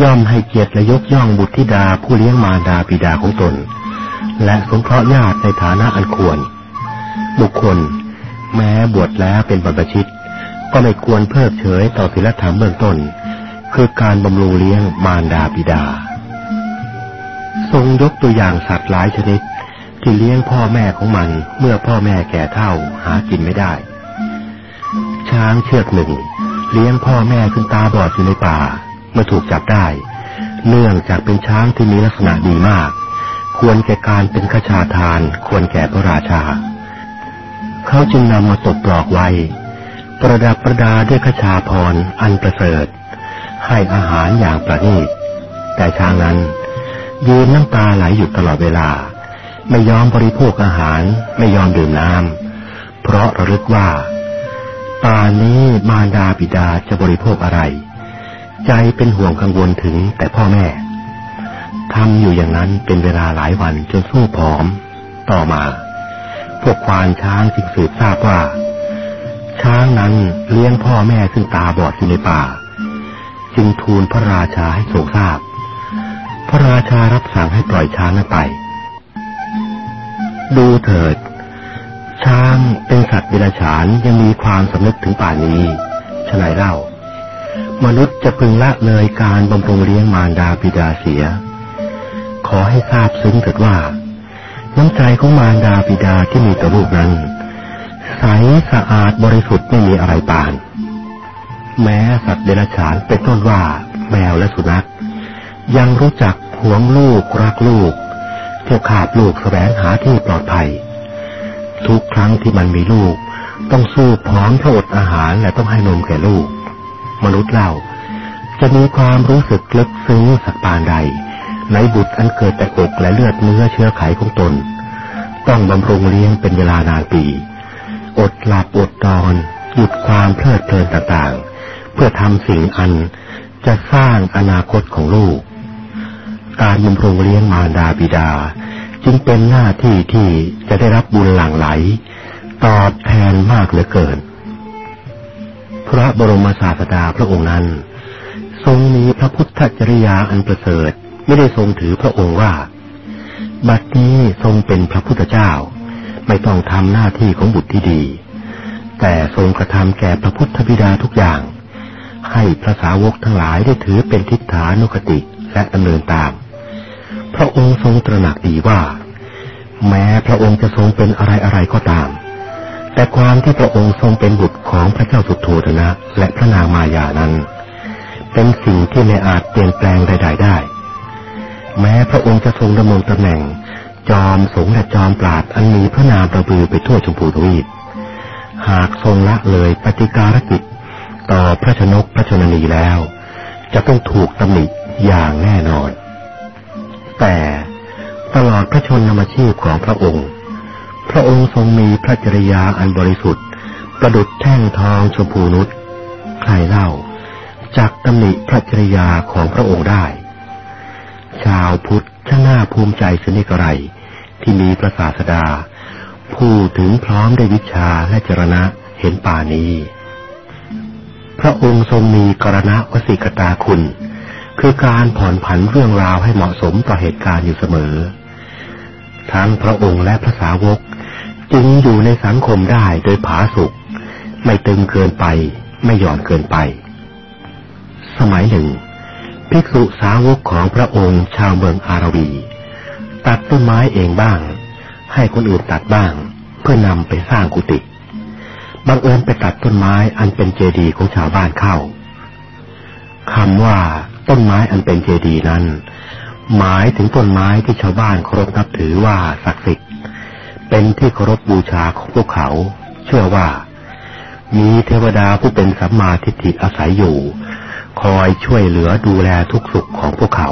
ย่อมให้เกียรติและยกย่องบุตรธิดาผู้เลี้ยงมารดาบิดาของตน และสงเคราะห์ญาติในฐานะอันควร บุคคล แม้บวชแล้วเป็นบรรพชิต ก็ไม่ควรเพิกเฉยต่อศีลธรรมเบื้องต้น คือการบำรุงเลี้ยงมารดาบิดา ทรงยกตัวอย่างสัตว์หลายชนิดที่เลี้ยงพ่อแม่ของมันเมื่อพ่อแม่แก่เท่าหากินไม่ได้ ช้างเชือกหนึ่งเลี้ยงพ่อแม่ขึ้นตาบอดอยู่ในป่า เมื่อถูกจับได้ เนื่องจากเป็นช้างที่มีลักษณะดีมาก ควรแก่การเป็นขชาทาน ควรแก่พระราชา เขาจึงนำมาตกปลอกไว้ ประดับประดาด้วยขชาพรอันประเสริฐ ให้อาหารอย่างประณีต แต่ช้างนั้นยืนน้ำตาไหลอยู่ตลอดเวลา ไม่ยอมบริโภคอาหาร ไม่ยอมดื่มน้ำเพราะระลึกว่าป่านี้มารดาบิดาจะบริโภคอะไร ใจเป็นห่วงกังวลถึงแต่พ่อแม่ทำอยู่อย่างนั้นเป็นเวลาหลายวันจนสู้ผอม ต่อมา พวกควานช้างจึงสืบทราบว่า ช้างนั้นเลี้ยงพ่อแม่ซึ่งตาบอดอยู่ในป่า จึงทูลพระราชาให้ทรงทราบ พระราชารับสั่งให้ปล่อยช้างนั้นไป ดูเถิด ช้างเป็นสัตว์เดรัจฉานยังมีความสำนึกถึงป่านี้ฉนัยเล่า มนุษย์จะพึงละเลยการบำรุงเลี้ยงมารดาบิดาเสีย ขอให้ทราบซึ้งเถิดว่า น้ำใจของมารดาบิดาที่มีต่อลูกนั้น ใสสะอาดบริสุทธิ์ไม่มีอะไรปาน แม้สัตว์เดรัจฉานเป็นต้นว่าแมวและสุนัข ยังรู้จักหวงลูกรักลูกเที่ยวขาดลูกแสวงหาที่ปลอดภัย ทุกครั้งที่มันมีลูก ต้องสู้พร้อมเพราะอดอาหารและต้องให้นมแก่ลูก มนุษย์เล่าจะมีความรู้สึกลึกซึ้งสักปานใด ในบุตรอันเกิดแต่อกและเลือดเนื้อเชื้อไขของตน ต้องบำรุงเลี้ยงเป็นเวลานานปี อดหลับอดนอนหยุดความเพลิดเพลินต่างๆ เพื่อทำสิ่งอันจะสร้างอนาคตของลูก การบำรุงเลี้ยงมารดาบิดา จึงเป็นหน้าที่ที่จะได้รับบุญหลั่งไหล ตอบแทนมากเหลือเกิน พระบรมศาสดาพระองค์นั้น ทรงมีพระพุทธจริยาอันประเสริฐไม่ได้ทรงถือพระองค์ว่า บัดนี้ทรงเป็นพระพุทธเจ้า ไม่ต้องทำหน้าที่ของบุตรที่ดี แต่ทรงกระทำแก่พระพุทธบิดาทุกอย่าง ให้พระสาวกทั้งหลายได้ถือเป็นทิฏฐานุคติและดำเนินตาม พระองค์ทรงตระหนักดีว่า แม้พระองค์จะทรงเป็นอะไรอะไรก็ตาม แต่ความที่พระองค์ทรงเป็นบุตรของพระเจ้าสุโธธนะ และพระนางมายานั้น เป็นสิ่งที่ไม่อาจเปลี่ยนแปลงใด ๆได้ แม้พระองค์จะทรงดำรงตำแหน่ง จอมสงและจอมปราดอันมีพระนามประบือไปทั่วชมพูทวีปหากทรงละเลยปฏิการกิจต่อพระชนกพระชนนีแล้ว จะต้องถูกตำหนิอย่างแน่นอน แต่ตลอดพระชนนมชีพของพระองค์ พระองค์ทรงมีพระจริยาอันบริสุทธิ์ ประดุจแท่งทองชมพูนุชใครเล่าจากตำหนิพระจริยาของพระองค์ได้ ชาวพุทธช่างน่าภูมิใจสนิกไรที่มีพระศาสดา ผู้ถึงพร้อมได้วิชาและจรณะเห็นป่านี้ พระองค์ทรงมีกรณะวสิกตาคุณ คือการผ่อนผันเรื่องราวให้เหมาะสมต่อเหตุการณ์อยู่เสมอ ทั้งพระองค์และพระสาวก จึงอยู่ในสังคมได้โดยผาสุกไม่ตึงเกินไปไม่หย่อนเกินไป สมัยหนึ่ง ภิกษุสาวกของพระองค์ชาวเมืองอารวี ตัดต้นไม้เองบ้าง ให้คนอื่นตัดบ้าง เพื่อนำไปสร้างกุฏิบังเอิญไปตัดต้นไม้อันเป็นเจดีย์ของชาวบ้านเข้าคำว่าต้นไม้อันเป็นเจดีย์นั้น หมายถึงต้นไม้ที่ชาวบ้านเคารพนับถือว่าศักดิ์สิทธิ เป็นที่เคารพบูชาของพวกเขา เชื่อว่า มีเทวดาผู้เป็นสัมมาทิฏฐิอาศัยอยู่ คอยช่วยเหลือดูแลทุกสุขของพวกเขา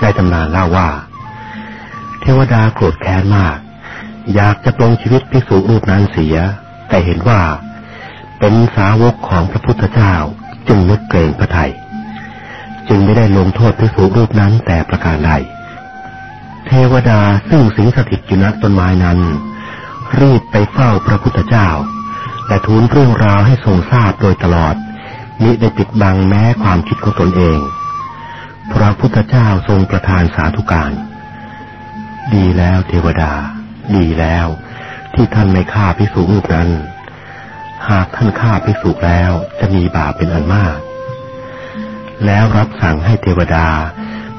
ได้ตำนานเล่าว่า เทวดาโกรธแค้นมาก อยากจะปลงชีวิตภิกษุรูปนั้นเสีย แต่เห็นว่า เป็นสาวกของพระพุทธเจ้าจึงนึกเกรงพระไทย จึงไม่ได้ลงโทษภิกษุรูปนั้นแต่ประการใด เทวดาซึ่งสิงสถิตอยู่ณต้นไม้นั้น รีบไปเฝ้าพระพุทธเจ้าและทูลเรื่องราวให้ทรงทราบโดยตลอด มิได้ปิดบังแม้ความคิดของตนเอง พระพุทธเจ้าทรงประทานสาธุการ ดีแล้วเทวดา ดีแล้ว ที่ท่านไม่ฆ่าพิสุรูปนั้น หากท่านฆ่าพิสุแล้วจะมีบาปเป็นอันมาก แล้วรับสั่งให้เทวดา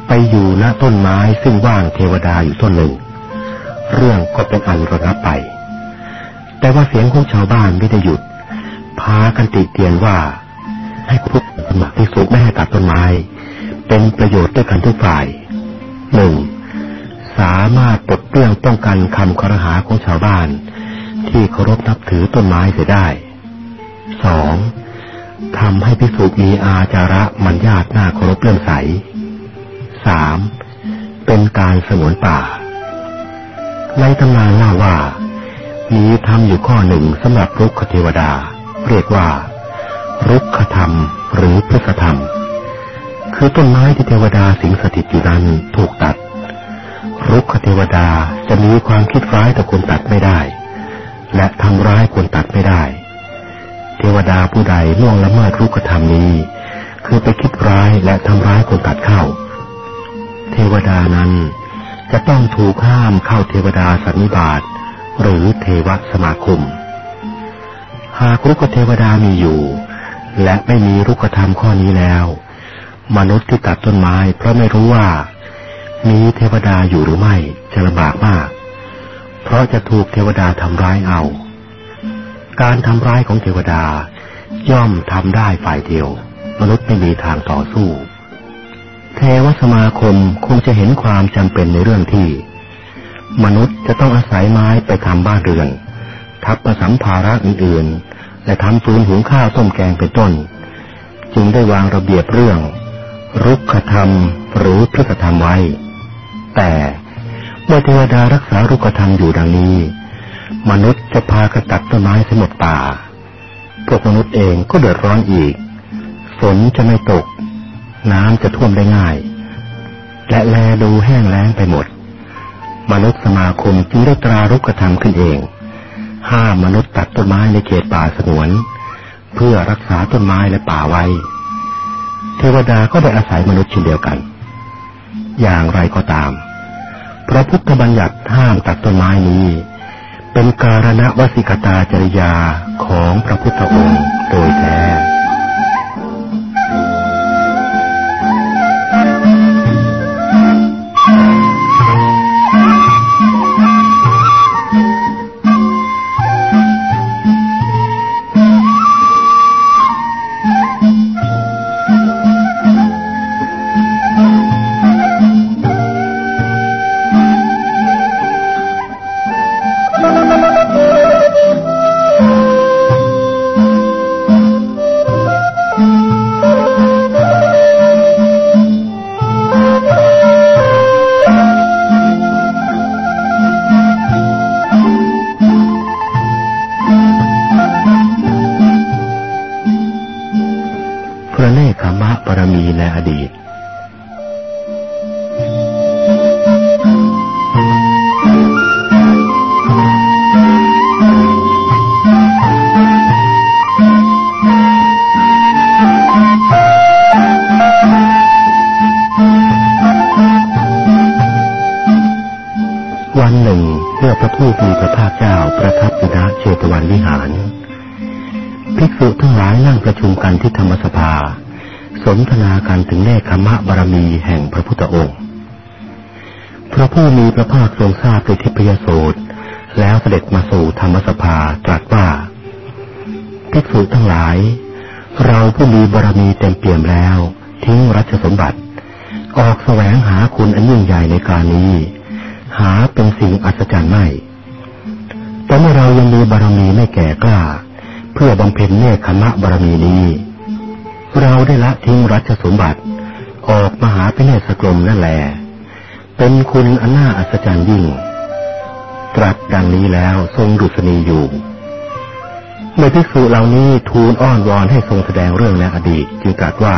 ไปอยู่ณต้นไม้ซึ่งว่างเทวดาอยู่ต้นหนึ่ง เรื่องก็เป็นอันระงับไป แต่ว่าเสียงของชาวบ้านไม่ได้หยุด พากันติเตียนว่า ให้พุทธสมัครที่สุไม่ให้ตัดต้นไม้ เป็นประโยชน์ด้วยกันทุกฝ่ายหนึ่งสามารถปลดเปลื้องป้องกันคำครหาของชาวบ้าน ที่เคารพนับถือต้นไม้เสียได้สองทำให้พิสุมีอาจาระมัญญาตหน้าเคารพเลื่อมใส สามเป็นการสงวนป่า ในตำนานเล่าว่า มีธรรมอยู่ข้อหนึ่งสำหรับรุกขเทวดา เรียกว่า รุกขธรรมหรือพฤษธรรม คือต้นไม้ที่เทวดาสิงสถิตอยู่นั้นถูกตัด รุกขเทวดาจะมีความคิดร้ายต่อคนตัดไม่ได้ และทำร้ายคนตัดไม่ได้ เทวดาผู้ใดล่วงละเมิดรุกขธรรมนี้ คือไปคิดร้ายและทำร้ายคนตัดเข้า เทวดานั้น จะต้องถูกห้ามเข้าเทวดาสันนิบาตหรือเทวสมาคม หากรุกเทวดามีอยู่ และไม่มีรุกธรรมข้อนี้แล้ว มนุษย์ที่ตัดต้นไม้ เพราะไม่รู้ว่า มีเทวดาอยู่หรือไม่จะลำบากมาก เพราะจะถูกเทวดาทำร้ายเอา การทำร้ายของเทวดาย่อมทำได้ฝ่ายเดียว มนุษย์ไม่มีทางต่อสู้ เทวสมาคมคงจะเห็นความจำเป็นในเรื่องที่ มนุษย์จะต้องอาศัยไม้ไปทำบ้านเรือน ทับประสัมภาระอื่นๆ และทำฟืนหุงข้าวต้มแกงเป็นต้น จึงได้วางระเบียบเรื่อง รุกขธรรมหรือพฤษธรรมไว้ แต่เมื่อเทวดารักษารุกธรรมอยู่ดังนี้ มนุษย์จะพากระตัดต้นไม้สมดป่าพวกมนุษย์เองก็เดือดร้อนอีก ฝนจะไม่ตก น้ำจะท่วมได้ง่าย และแลดูแห้งแล้งไปหมด มนุษย์สมาคมจึงได้ตรารุกธรรมขึ้นเอง ห้ามมนุษย์ตัดต้นไม้ในเขตป่าสงวน เพื่อรักษาต้นไม้และป่าไว้ เทวดาก็ได้อาศัยมนุษย์เช่นเดียวกัน อย่างไรก็ตาม พระพุทธบัญญัติห้ามตัดต้นไม้นี้เป็นการณวสิกตาจริยาของพระพุทธองค์โดยแท้ เหล่านี้ทูลอ้อนวอนให้ทรงแสดงเรื่องในอดีตจึงตรัสว่า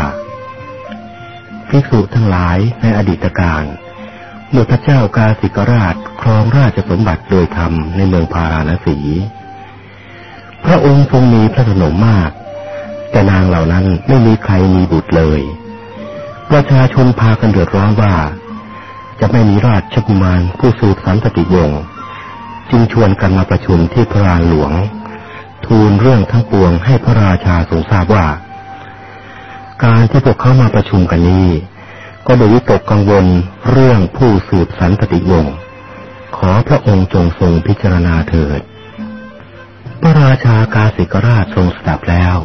ภิกษุทั้งหลายในอดีตการเมื่อพระเจ้ากาสิกราชครองราชสมบัติโดยธรรมในเมืองพาราณสี พระองค์ทรงมีพระสนมมาก แต่นางเหล่านั้นไม่มีใครมีบุตรเลย ประชาชนพากันเดือดร้อนว่า จะไม่มีราชกุมารผู้สืบสันตติวงศ์จึงชวนกันมาประชุมที่พระลาหลวง ทูลเรื่องทั้งปวงให้พระราชาทรงทราบว่า การที่พวกเขามาประชุมกันนี้ ก็โดยวิตกกังวลเรื่องผู้สืบสันตติวงศ์ขอพระองค์จงทรงพิจารณาเถิด พระราชากาสิกราชทรงสดับแล้ว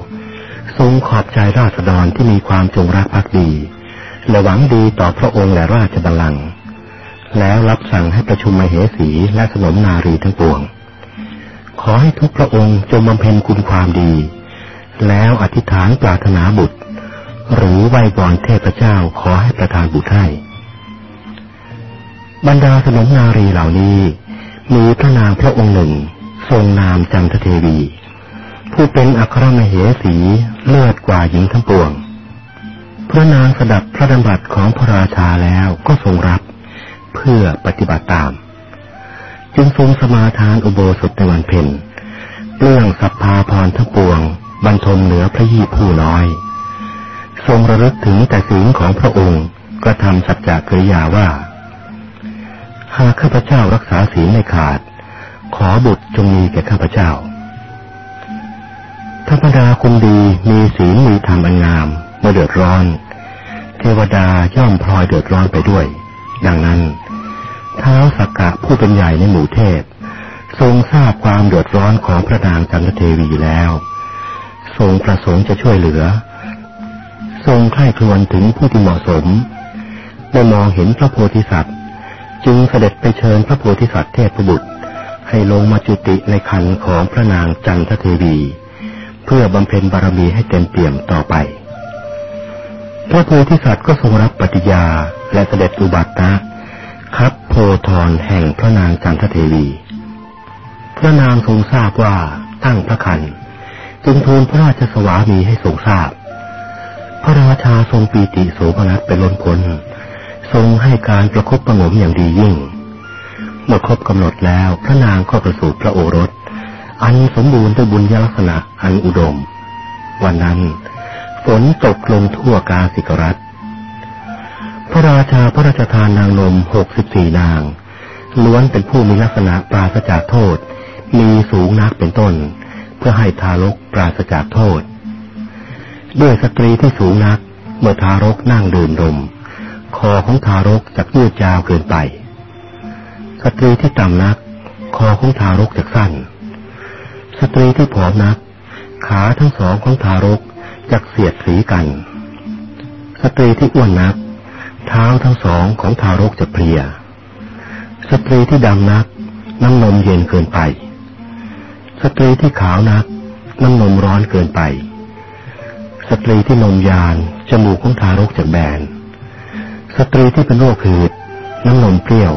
ทรงขอบใจราษฎรที่มีความจงรักภักดี และหวังดีต่อพระองค์และราชบัลลังก์แล้วรับสั่งให้ประชุมมเหสีและสนมนารีทั้งปวง ขอให้ทุกพระองค์จงบำเพ็ญคุณความดี แล้วอธิษฐานปรารถนาบุตร หรือไหว้วอนเทพเจ้าขอให้ประทานบุตรให้ บรรดาสนมนารีเหล่านี้ มีพระนางพระองค์หนึ่ง ทรงนามจันทเทวี ผู้เป็นอัครมเหสีเลิศกว่าหญิงทั้งปวง พระนางสดับพระดำรัสของพระราชาแล้วก็ทรงรับ เพื่อปฏิบัติตาม จึงทรงสมาทานอุโบสถในวันเพ็ญเรื่องสัพพาพรทั้งปวง บรรทมเหนือพระยี่ผู้น้อย ทรงระลึกถึงแต่ศีลของพระองค์กระทำสัจจะกริยาว่า หากข้าพเจ้ารักษาศีลไม่ขาด ขอบุตรจงมีแก่ข้าพเจ้า ธรรมดาคุณดีมีศีลมีธรรมอันงามเมื่อเดือดร้อน เทวดาย่อมพลอยเดือดร้อนไปด้วย ดังนั้น ท้าสักกะผู้เป็นใหญ่ในหมู่เทพ ทรงทราบความเดือดร้อนของพระนางจันทเทวีแล้ว ทรงประสงค์จะช่วยเหลือ ทรงใคร่ครวญถึงผู้ที่เหมาะสมได้มองเห็นพระโพธิสัตว์ จึงเสด็จไปเชิญพระโพธิสัตว์เทพบุตร ให้ลงมาจุติในคันของพระนางจันทเทวี เพื่อบำเพ็ญบารมีให้เต็มเปี่ยมต่อไป พระโพธิสัตว์ก็ทรงรับปฏิญาและเสด็จอุบัตินะครับ โพธรแห่งพระนางจันทเทวี พระนางทรงทราบว่าตั้งพระคันจึงทูลพระราชสวามีให้ทรงทราบ พระราชาทรงปีติโสมนัสเป็นล้นพ้น ทรงให้การประคบประงมอย่างดียิ่ง เมื่อครบกำหนดแล้วพระนางก็ประสูติพระโอรส อันสมบูรณ์ด้วยบุญยลักษณะอันอุดม วันนั้น ฝนตกลงทั่วกาสิกรัฐ พระราชาพระราชทานนางนมหกสิบสี่นาง ล้วนเป็นผู้มีลักษณะปราศจากโทษ มีสูงนักเป็นต้น เพื่อให้ทารกปราศจากโทษ ด้วยสตรีที่สูงนัก เมื่อทารกนั่งดื่มนมคอของทารกจะยืดยาวเกินไป สตรีที่ต่ำนัก คอของทารกจะสั้น สตรีที่ผอมนัก ขาทั้งสองของทารกจะเสียดสีกัน สตรีที่อ้วนนัก เท้าทั้งสองของทารกจะเพลีย สตรีที่ดำนัก น้ำนมเย็นเกินไป สตรีที่ขาวนัก น้ำนมร้อนเกินไป สตรีที่นมยานจมูกของทารกจะแบน สตรีที่เป็นโรคหืด น้ำนมเปรี้ยว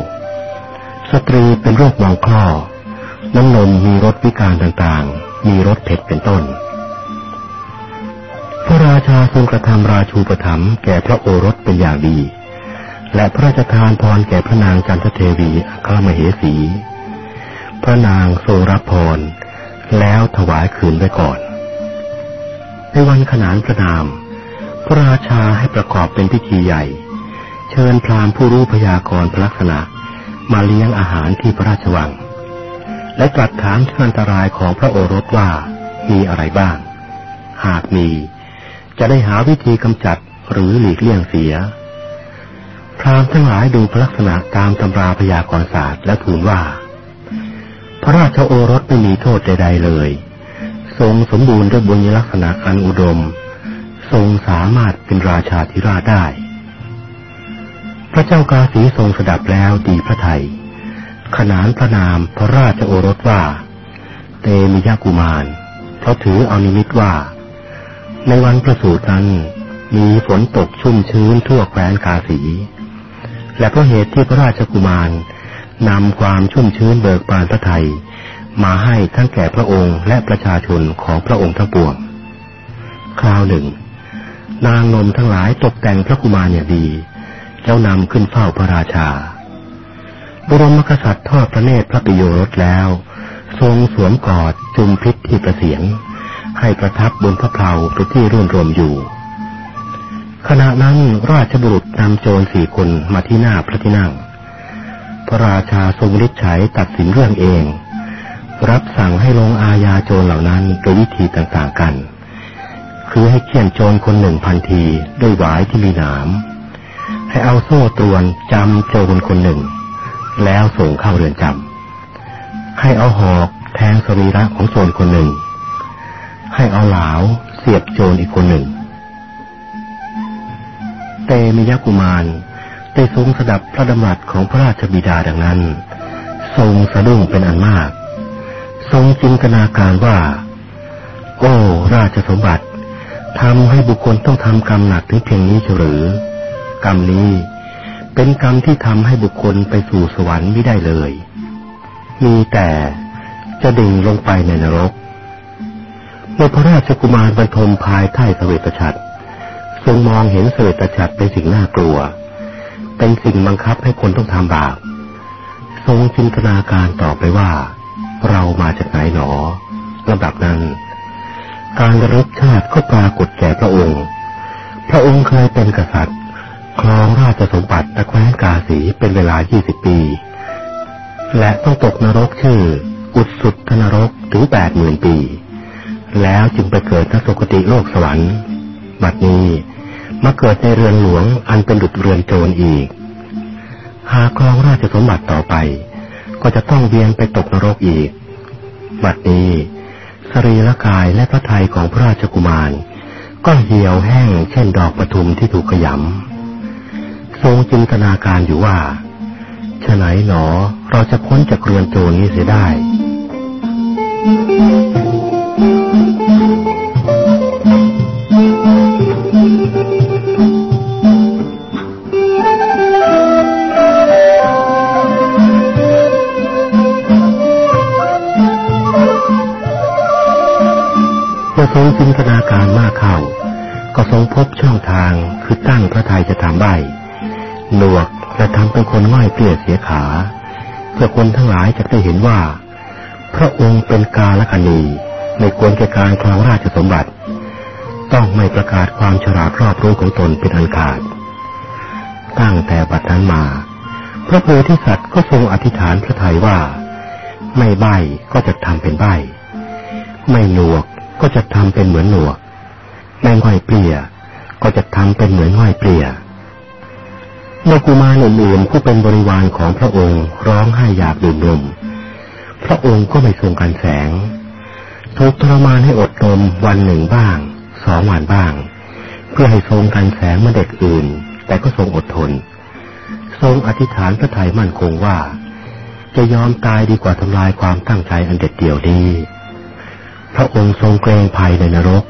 สตรีเป็นโรคมองคร่อน้ำนมมีรสวิการต่างๆ มีรสเผ็ดเป็นต้น พระราชาทรงกระทำราชูปถัมภ์แก่พระโอรสเป็นอย่างดี และพระราชทานพรแก่พระนางจันทเทวีอัครมเหสี พระนางทรงรับพร แล้วถวายคืนไว้ก่อน ในวันขนานพระนาม พระราชาให้ประกอบเป็นพิธีใหญ่ เชิญพราหมณ์ผู้รู้พยากรณ์พลักษณะมาเลี้ยงอาหารที่พระราชวัง และตรัสถามถึงอันตรายของพระโอรสว่ามีอะไรบ้าง หากมี จะได้หาวิธีกำจัดหรือหลีกเลี่ยงเสีย พรามทั้งหลายดูพลักษณะตามตำราพยากรศาสตร์และทูลว่า พระราชโอรสไม่มีโทษใดๆเลย ทรงสมบูรณ์ด้วยบุญลักษณะอันอุดม ทรงสามารถเป็นราชาธิราชได้ พระเจ้ากาสีทรงสดับแล้วดีพระไทย ขนานพระนามพระราชโอรสว่า เตมิยากุมารเพราะถือเอานิมิตว่า ในวันประสูตินั้นมีฝนตกชุ่มชื้นทั่วแคว้นกาสี และเพราะเหตุที่พระราชกุมารนำความชุ่มชื้นเบิกบานพระไทย มาให้ทั้งแก่พระองค์และประชาชนของพระองค์ทั้งปวง คราวหนึ่ง นางนมทั้งหลายตกแต่งพระกุมารอย่างดีเจ้านำขึ้นเฝ้าพระราชา บรมกษัตริย์ทอดพระเนตรพระปิโยรสแล้ว ทรงสวมกอดจุมพิษที่ประเสียง ให้ประทับบนพระเพลาเป็นที่ร่วนรวมอยู่ ขณะนั้นราชบุรุษนำโจรสี่คนมาที่หน้าพระที่นั่ง พระราชาทรงฤทธิ์ฉายตัดสินเรื่องเอง รับสั่งให้ลงอาญาโจรเหล่านั้นโดยวิธีต่างๆกัน คือให้เขี่ยนโจรคนหนึ่งพันทีด้วยหวายที่มีหนามให้เอาโซ่ตรวนจำโจรคนหนึ่ง แล้วส่งเข้าเรือนจำให้เอาหอกแทงสรีระของโจรคนหนึ่ง ให้เอาหลาวเสียบโจรอีกคนหนึ่ง เตมิยกุมารได้ทรงสดับพระดำรัสของพระราชบิดาดังนั้น ทรงสะดุ้งเป็นอันมาก ทรงจินตนาการว่า โอ้ราชสมบัติทำให้บุคคลต้องทำกรรมหนักถึงเพียงนี้เฉหรือ กรรมนี้เป็นกรรมที่ทำให้บุคคลไปสู่สวรรค์ไม่ได้เลย มีแต่จะดิ่งลงไปในนรก เมื่อพระราชกุมารบรรทมภายใต้สเวตฉัตรทรงมองเห็นสเวตฉัตรเป็นสิ่งน่ากลัว เป็นสิ่งบังคับให้คนต้องทำบาป ทรงจินตนาการต่อไปว่า เรามาจากไหนหนอลำดับนั้น การระลึกชาติก็ปรากฏแก่พระองค์ พระองค์เคยเป็นกษัตริย์ครองราชสมบัติตะแคว้นกาสีเป็นเวลา 20 ปี และต้องตกนรกชื่อ อุดสุดทนรกถึงแปดหมื่นปี แล้วจึงไปเกิดนสุคติโลกสวรรค์ บัดนี้มาเกิดในเรือนหลวงอันเป็นดุจเรือนโจรอีก หากครองราชสมบัติต่อไป ก็จะต้องเวียนไปตกนรกอีก บัดนี้สรีระกายและพระทัยของพระราชกุมาร ก็เหี่ยวแห้งเช่นดอกปทุมที่ถูกขยำ ทรงจินตนาการอยู่ว่าฉไหนหนอเราจะพ้นจากเรือนโจรนี้เสียได้ ทรงจินตนาการมากเข้า ก็ทรงพบช่องทางคือตั้งพระทัยจะทำใบหนวกและทำเป็นคนง่อยเกลียดเสียขา เพื่อคนทั้งหลายจะได้เห็นว่า พระองค์เป็นกาลคณี ในควรแก่การครองราชสมบัติ ต้องไม่ประกาศความฉลาดรอบรู้ของตนเป็นอันขาด ตั้งแต่บัดนั้นมา พระโพธิสัตว์ก็ทรงอธิษฐานพระทัยว่า ไม่ใบก็จะทำเป็นใบไม่หนวกก็จะทำเป็นเหมือนหนวก ไม่ง่อยเปลี่ยก็จะทำเป็นเหมือนง่อยเปลี่ยเมื่อกุมารอื่นๆผู้เป็นบริวารของพระองค์ร้องไห้อยากดื่มนมพระองค์ก็ไม่ทรงการแสง ถูกทรมานให้อดนมวันหนึ่งบ้าง สองวันบ้าง เพื่อให้ทรงการแสงเมื่อเด็กอื่น แต่ก็ทรงอดทน ทรงอธิษฐานพระทัยมั่นคงว่า จะยอมตายดีกว่าทำลายความตั้งใจอันเด็ดเดี่ยวนี้ พระองค์ทรงเกรงภัยในนรก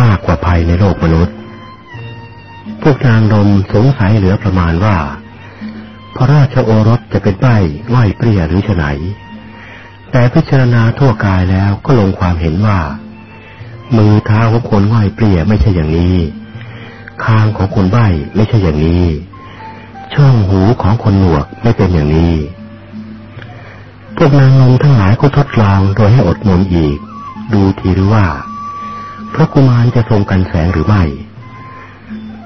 มากกว่าภัยในโลกมนุษย์ พวกนางนมสงสัยเหลือประมาณว่า พระราชโอรสจะเป็นใบ้ง่อยเปรี้ยหรือฉไหน แต่พิจารณาทั่วกายแล้วก็ลงความเห็นว่า มือเท้าของคนง่อยเปรี้ยไม่ใช่อย่างนี้คางของคนใบ้ไม่ใช่อย่างนี้ ช่องหูของคนหนวกไม่เป็นอย่างนี้ พวกนางนมทั้งหลายก็ทดลองโดยให้อดนมอีก ดูทีหรือว่า พระกุมารจะทรงกันแสงหรือไม่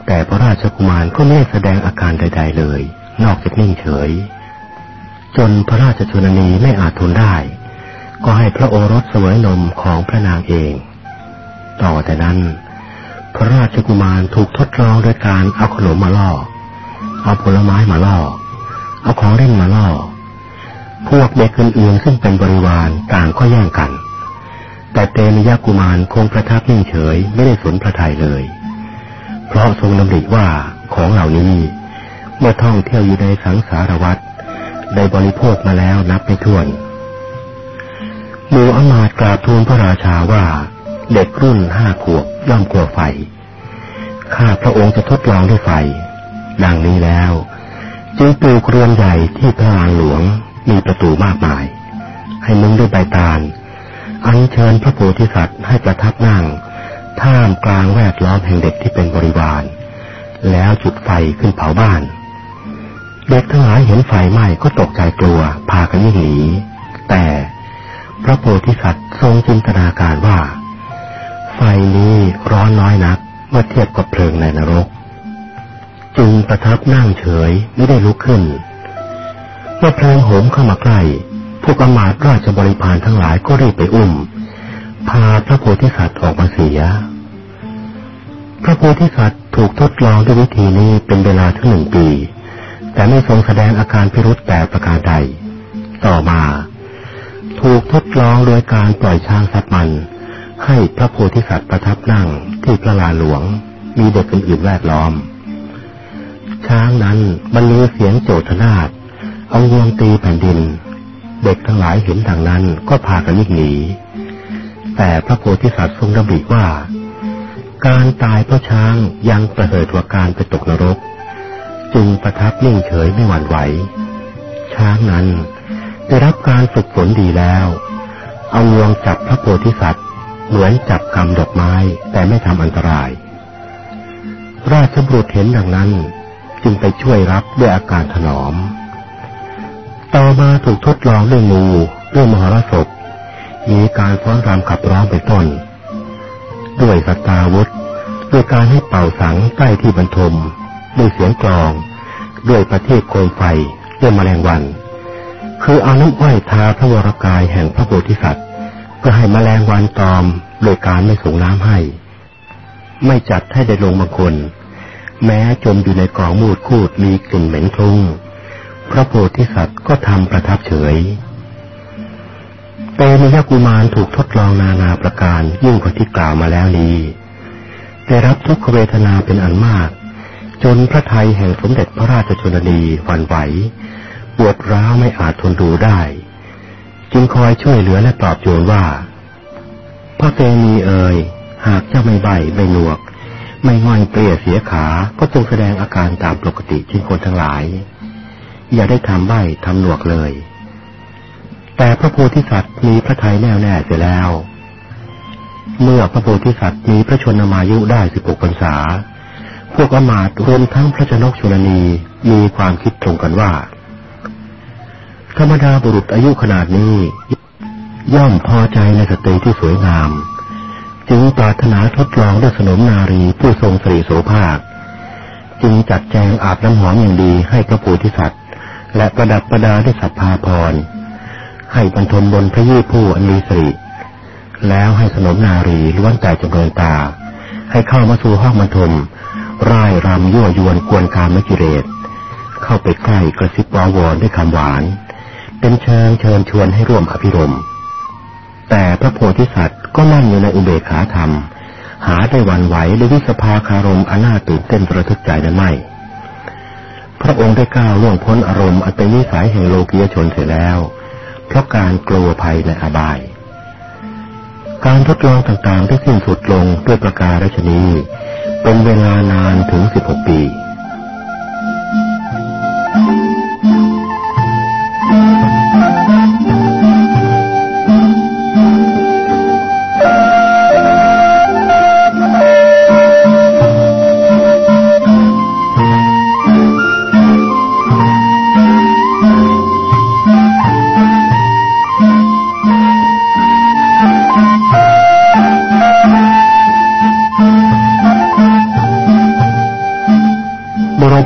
แต่พระราชกุมารก็ไม่แสดงอาการใด ๆเลย นอกจากนิ่งเฉย จนพระราชชนนีไม่อาจทนได้ ก็ให้พระโอรสเสวยนมของพระนางเอง ต่อแต่นั้น พระราชกุมารถูกทดลองโดยการเอาขนมมาล่อ เอาผลไม้มาล่อ เอาของเล่นมาล่อ พวกเด็กอื่นๆซึ่งเป็นบริวารต่างก็แย่งกัน แต่เตมิยากุมารคงประทับนิ่งเฉยไม่ได้สนพระทัยเลย เพราะทรงดำริว่าของเหล่านี้เมื่อท่องเที่ยวอยู่ในสังสารวัฏ ได้บริโภคมาแล้วนับไม่ถ้วนหมู่อมาตกราบทูลพระราชาว่า เด็กรุ่นห้าขวบย่อมกลัวไฟ ข้าพระองค์จะทดลองด้วยไฟ ดังนี้แล้ว จึงปลูกเรือนใหญ่ที่พระลานหลวงมีประตูมากมาย ให้มุงด้วยใบตาล อัญเชิญพระโพธิสัตว์ให้ประทับนั่ง ท่ามกลางแวดล้อมแห่งเด็กที่เป็นบริวาร แล้วจุดไฟขึ้นเผาบ้าน เด็กทั้งหลายเห็นไฟไหม้ก็ตกใจกลัว พากันวิ่งหนี แต่พระโพธิสัตว์ทรงจินตนาการว่า ไฟนี้ร้อนน้อยนัก เมื่อเทียบกับเพลิงในนรก จึงประทับนั่งเฉยไม่ได้ลุกขึ้น เมื่อเพลิงโหมเข้ามาใกล้พวกอมาตราชบริพารทั้งหลายก็รีบไปอุ้ม พาพระโพธิสัตว์ออกมาเสีย พระโพธิสัตว์ถูกทดลองด้วยวิธีนี้เป็นเวลาถึงหนึ่งปี แต่ไม่ทรงแสดงอาการพิรุษแต่ประการใด ต่อมา ถูกทดลองโดยการปล่อยช้างสัตมัน ให้พระโพธิสัตว์ประทับนั่งที่พระลานหลวง มีเด็กอื่นๆแวดล้อม ช้างนั้นบรรลือเสียงโจทนาดเอางวงตีแผ่นดิน เด็กทั้งหลายเห็นดังนั้นก็พากันวิ่งหนี แต่พระโพธิสัตว์ทรงดำริว่า การตายเพราะช้างยังประเสริฐกว่าการไปตกนรก จึงประทับนิ่งเฉยไม่หวั่นไหว ช้างนั้นได้รับการฝึกฝนดีแล้ว เอางวงจับพระโพธิสัตว์ เหมือนจับกำดอกไม้แต่ไม่ทำอันตราย ราชบุตรเห็นดังนั้นจึงไปช่วยรับด้วยอาการถนอม ต่อมาถูกทดลองด้วยงูด้วยมหรสพมีการฟ้อนรำขับร้องเป็นต้น ด้วยสตาวุธด้วยการให้เป่าสังใกล้ที่บรรทม ด้วยเสียงกลอง ด้วยประเทีปโคมไฟด้วยแมลงวัน คือเอาน้ำไหว้ทาพระวรกายแห่งพระโพธิสัตว์เพื่อให้แมลงวันตอมโดยการไม่ส่งน้ำให้ ไม่จัดให้ได้ลงบางคน แม้จมอยู่ในกองมูดคูดมีกลิ่นเหม็นคลุ้งพระโพธิสัตว์ก็ทำประทับเฉยเตมยกุมารถูกทดลองนานาประการยิ่งกว่าที่กล่าวมาแล้วนี้ได้รับทุกขเวทนาเป็นอันมาก จนพระไทยแห่งสมเด็จพระราชชนนีวันไหว ปวดร้าวไม่อาจทนดูได้ จึงคอยช่วยเหลือและปลอบโยนว่า พระเตมีเอ่ยหากเจ้าไม่ใบไม่หนวก ไม่ง่อยเปลี่ยเสียขาก็จงแสดงอาการตามปกติเช่นคนทั้งหลาย อย่าได้ทำใบทำหนวกเลย แต่พระโพธิสัตว์มีพระไทยแน่วแน่เสียแล้ว เมื่อพระโพธิสัตว์มีพระชนมายุได้สิบหกพรรษา วกอมาตรวมทั้งพระชนกชนนีมีความคิดตรงกันว่า ธรรมดาบุรุษอายุขนาดนี้ ย่อมพอใจในสตรีที่สวยงาม จึงปรารถนาทดลองด้วยสนมนารีผู้ทรงสรีโสภาค จึงจัดแจงอาบน้ำหอมอย่างดีให้พระโพธิสัตว์ และประดับประดาด้วยสัพพาพร ให้บรรทมบนพระยี่ผู้อันมีสรีแล้วให้สนมนารีล้วนแต่จำเริญตา ให้เข้ามาสู่ห้องบรรทม ร่ายรำยั่วยวนกวนกามกิเลสเข้าไปใกล้กระซิบว้าวอนด้วยคำหวาน เป็นเชิญเชิญชวนให้ร่วมอภิรมแต่พระโพธิสัตว์ก็นั่งอยู่ในอุเบกขาธรรม หาได้วันไหวหรือวิสภาคารมอันน่าตื่นเต้นระทึกใจนั้นไม่ พระองค์ได้ก้าวล่วงพ้นอารมณ์อัตนิสัยแห่งโลกียชนเสียแล้ว เพราะการกลัวภัยในอบาย การทดลองต่างๆได้สิ้นสุดลงด้วยประการชนีเป็นเวลานานถึง 16 ปี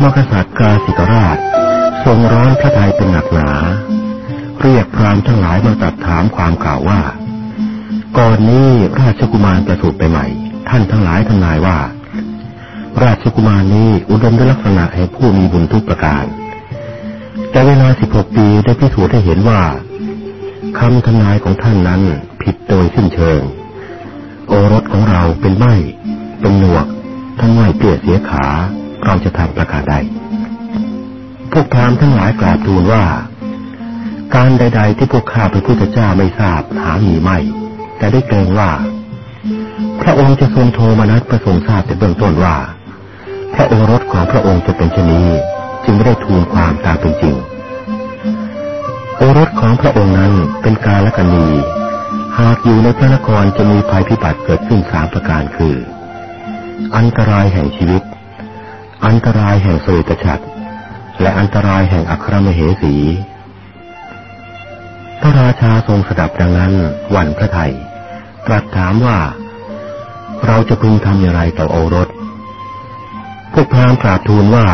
มกษัตริย์กาสิกราช ทรงร้อนพระทัยเป็นหนักหนา เรียกพรามทั้งหลายมาตัดถามความข่าวว่า ก่อนนี้ราชกุมารประสูติไปใหม่ ท่านทั้งหลายทำนายว่า ราชกุมารนี้อุดมด้วยลักษณะแห่งผู้มีบุญทุกประการ แต่เวลาสิบหกปีได้พิสูจน์ให้เห็นว่าคำทนายของท่านนั้นผิดโดยสิ้นเชิง โอรสของเราเป็นไม้เป็นหนวก ทั้งไหวเปลี่ยเสียขา เราจะทำประการใด พวกพราหมณ์ทั้งหลายกราบทูลว่า การใด ๆ ที่พวกข้าพระพุทธเจ้าไม่ทราบหามีไม่ แต่ได้เกรงว่า พระองค์จะทรงโทรมานัดประสงค์ทราบแต่เบื้องต้นว่า พระโอรสของพระองค์จะเป็นชนีจึงไม่ได้ทูลความตามเป็นจริง โอรสของพระองค์นั้นเป็นกาลกันนีหากอยู่ในพระนครจะมีภัยพิบัติเกิดขึ้นสามประการคือ อันตรายแห่งชีวิต อันตรายแห่งสริตฉัตรและอันตรายแห่งอัครมเหสี พระราชาทรงสดับดังนั้นหวันพระไทยตรัสถามว่า เราจะพึงทำอย่างไรต่อโอรส พวกพราหมณ์กราบทูลว่า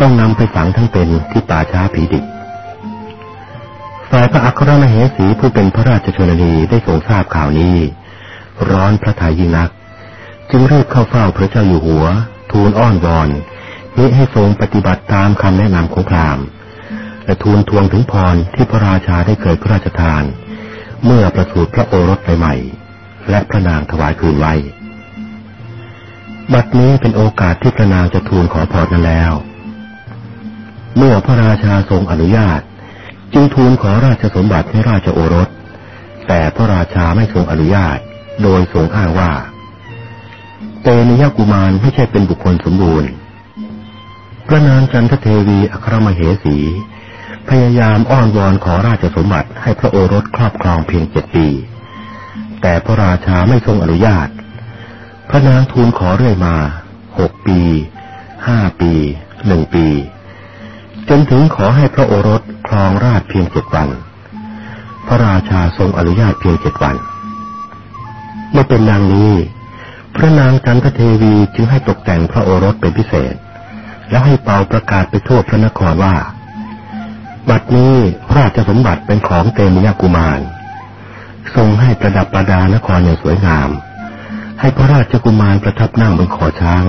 ต้องนำไปฝังทั้งเป็นที่ป่าช้าผีดิบฝ่ายพระอัครมเหสีผู้เป็นพระราชชนนีได้ทรงทราบข่าวนี้ ร้อนพระทัยยิ่งนัก จึงรีบเข้าเฝ้าพระเจ้าอยู่หัว ทูลอ้อนวอนมิให้ทรงปฏิบัติตามคำแนะนำของพราหมณ์และทูลทวงถึงพรที่พระราชาได้เคยพระราชทาน เมื่อประสูติพระโอรสใหม่และพระนางถวายคืนไว้ บัดนี้เป็นโอกาสที่พระนางจะทูลขอพรนั้นแล้ว เมื่อพระราชาทรงอนุญาต จึงทูลขอราชสมบัติให้ราชโอรส แต่พระราชาไม่ทรงอนุญาต โดยทรงอ้างว่า เตนิยกุมารไม่ใช่เป็นบุคคลสมบูรณ์ พระนางจันทเทวีอัครมเหสี พยายามอ้อนวอนขอราชสมบัติให้พระโอรสครอบครองเพียงเจ็ดปี แต่พระราชาไม่ทรงอนุญาต พระนางทูลขอเรื่อยมาหกปี ห้าปีหนึ่งปี จนถึงขอให้พระโอรสครองราชเพียงเจ็ดวัน พระราชาทรงอนุญาตเพียงเจ็ดวัน เมื่อเป็นดังนี้ พระนางจันทเทวีจึงให้ตกแต่งพระโอรสเป็นพิเศษ แล้วให้เป่าประกาศไปทั่วพระนครว่า บัดนี้ราชสมบัติเป็นของเตมิยกุมาร ทรงให้ประดับประดานครอย่างสวยงาม ให้พระราชกุมารประทับนั่งบนขอช้าง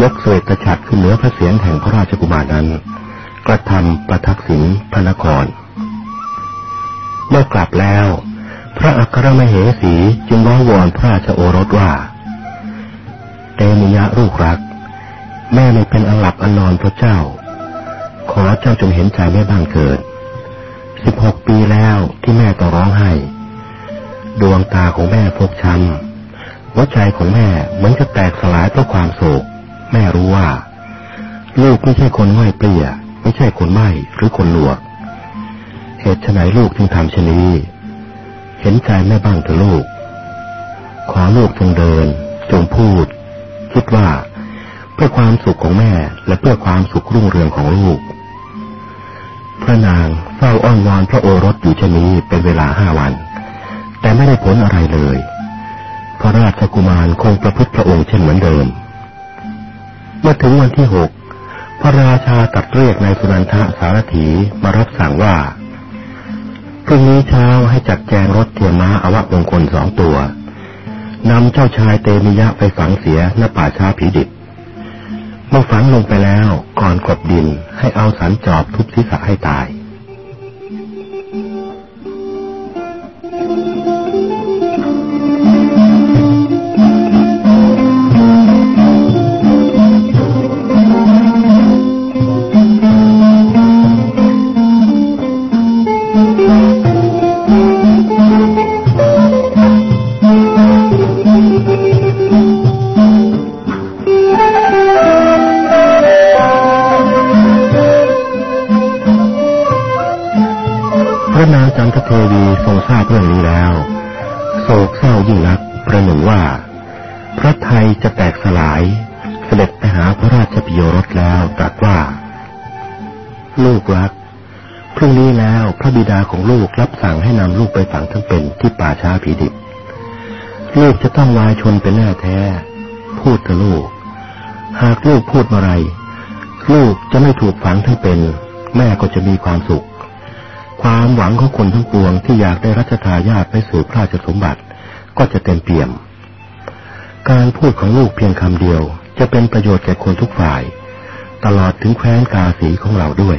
ยกเสวตฉัตรขึ้นเหนือพระเศียรแห่งพระราชกุมารนั้น กระทำประทักษิณพระนคร เมื่อกลับแล้ว พระอัครมเหสีจึงร้องวอนพระราชโอรสว่า เตมิยะลูกรัก แม่ไม่เป็นอันหลับอันนอนพระเจ้า ขอเจ้าจงเห็นใจแม่บ้างเกิดสิบหกปีแล้วที่แม่ต้องร้องไห้ ดวงตาของแม่พกช้ำหัวใจของแม่เหมือนจะแตกสลายเพราะความโศก แม่รู้ว่า ลูกไม่ใช่คนง่อยเปลี่ยไม่ใช่คนไม่หรือคนหลวก เหตุไฉนลูกจึงทำเช่นนี้ เห็นใจแม่บ้างเถอะลูก ขอลูกจงเดิน จงพูด คิดว่า เพื่อความสุขของแม่และเพื่อความสุขรุ่งเรืองของลูก พระนางเฝ้าอ้อนวอนพระโอรสอยู่เช่นนี้เป็นเวลาห้าวัน แต่ไม่ได้ผลอะไรเลย พระราชกุมารคงประพฤติพระองค์เช่นเหมือนเดิม เมื่อถึงวันที่หกพระราชาตัดเรียกนายสุนันทะสารถีมารับสั่งว่าพรุ่งนี้เช้าให้จัดแจงรถเทียมม้าอวะมงคลสองตัว นำเจ้าชายเตมิยะไปฝังเสียณป่าช้าผีดิบเมื่อฝังลงไปแล้วก่อนกดดินให้เอาสันจอบทุบศีรษะให้ตาย ดกับอะไรลูกจะไม่ถูกฝังทั้งเป็น แม่ก็จะมีความสุข ความหวังของคนทั้งปวงที่อยากได้รัชทายาทไปสู่พระราชสมบัติก็จะเต็มเปี่ยม การพูดของลูกเพียงคำเดียว จะเป็นประโยชน์แก่คนทุกฝ่าย ตลอดถึงแคว้นกาสีของเราด้วย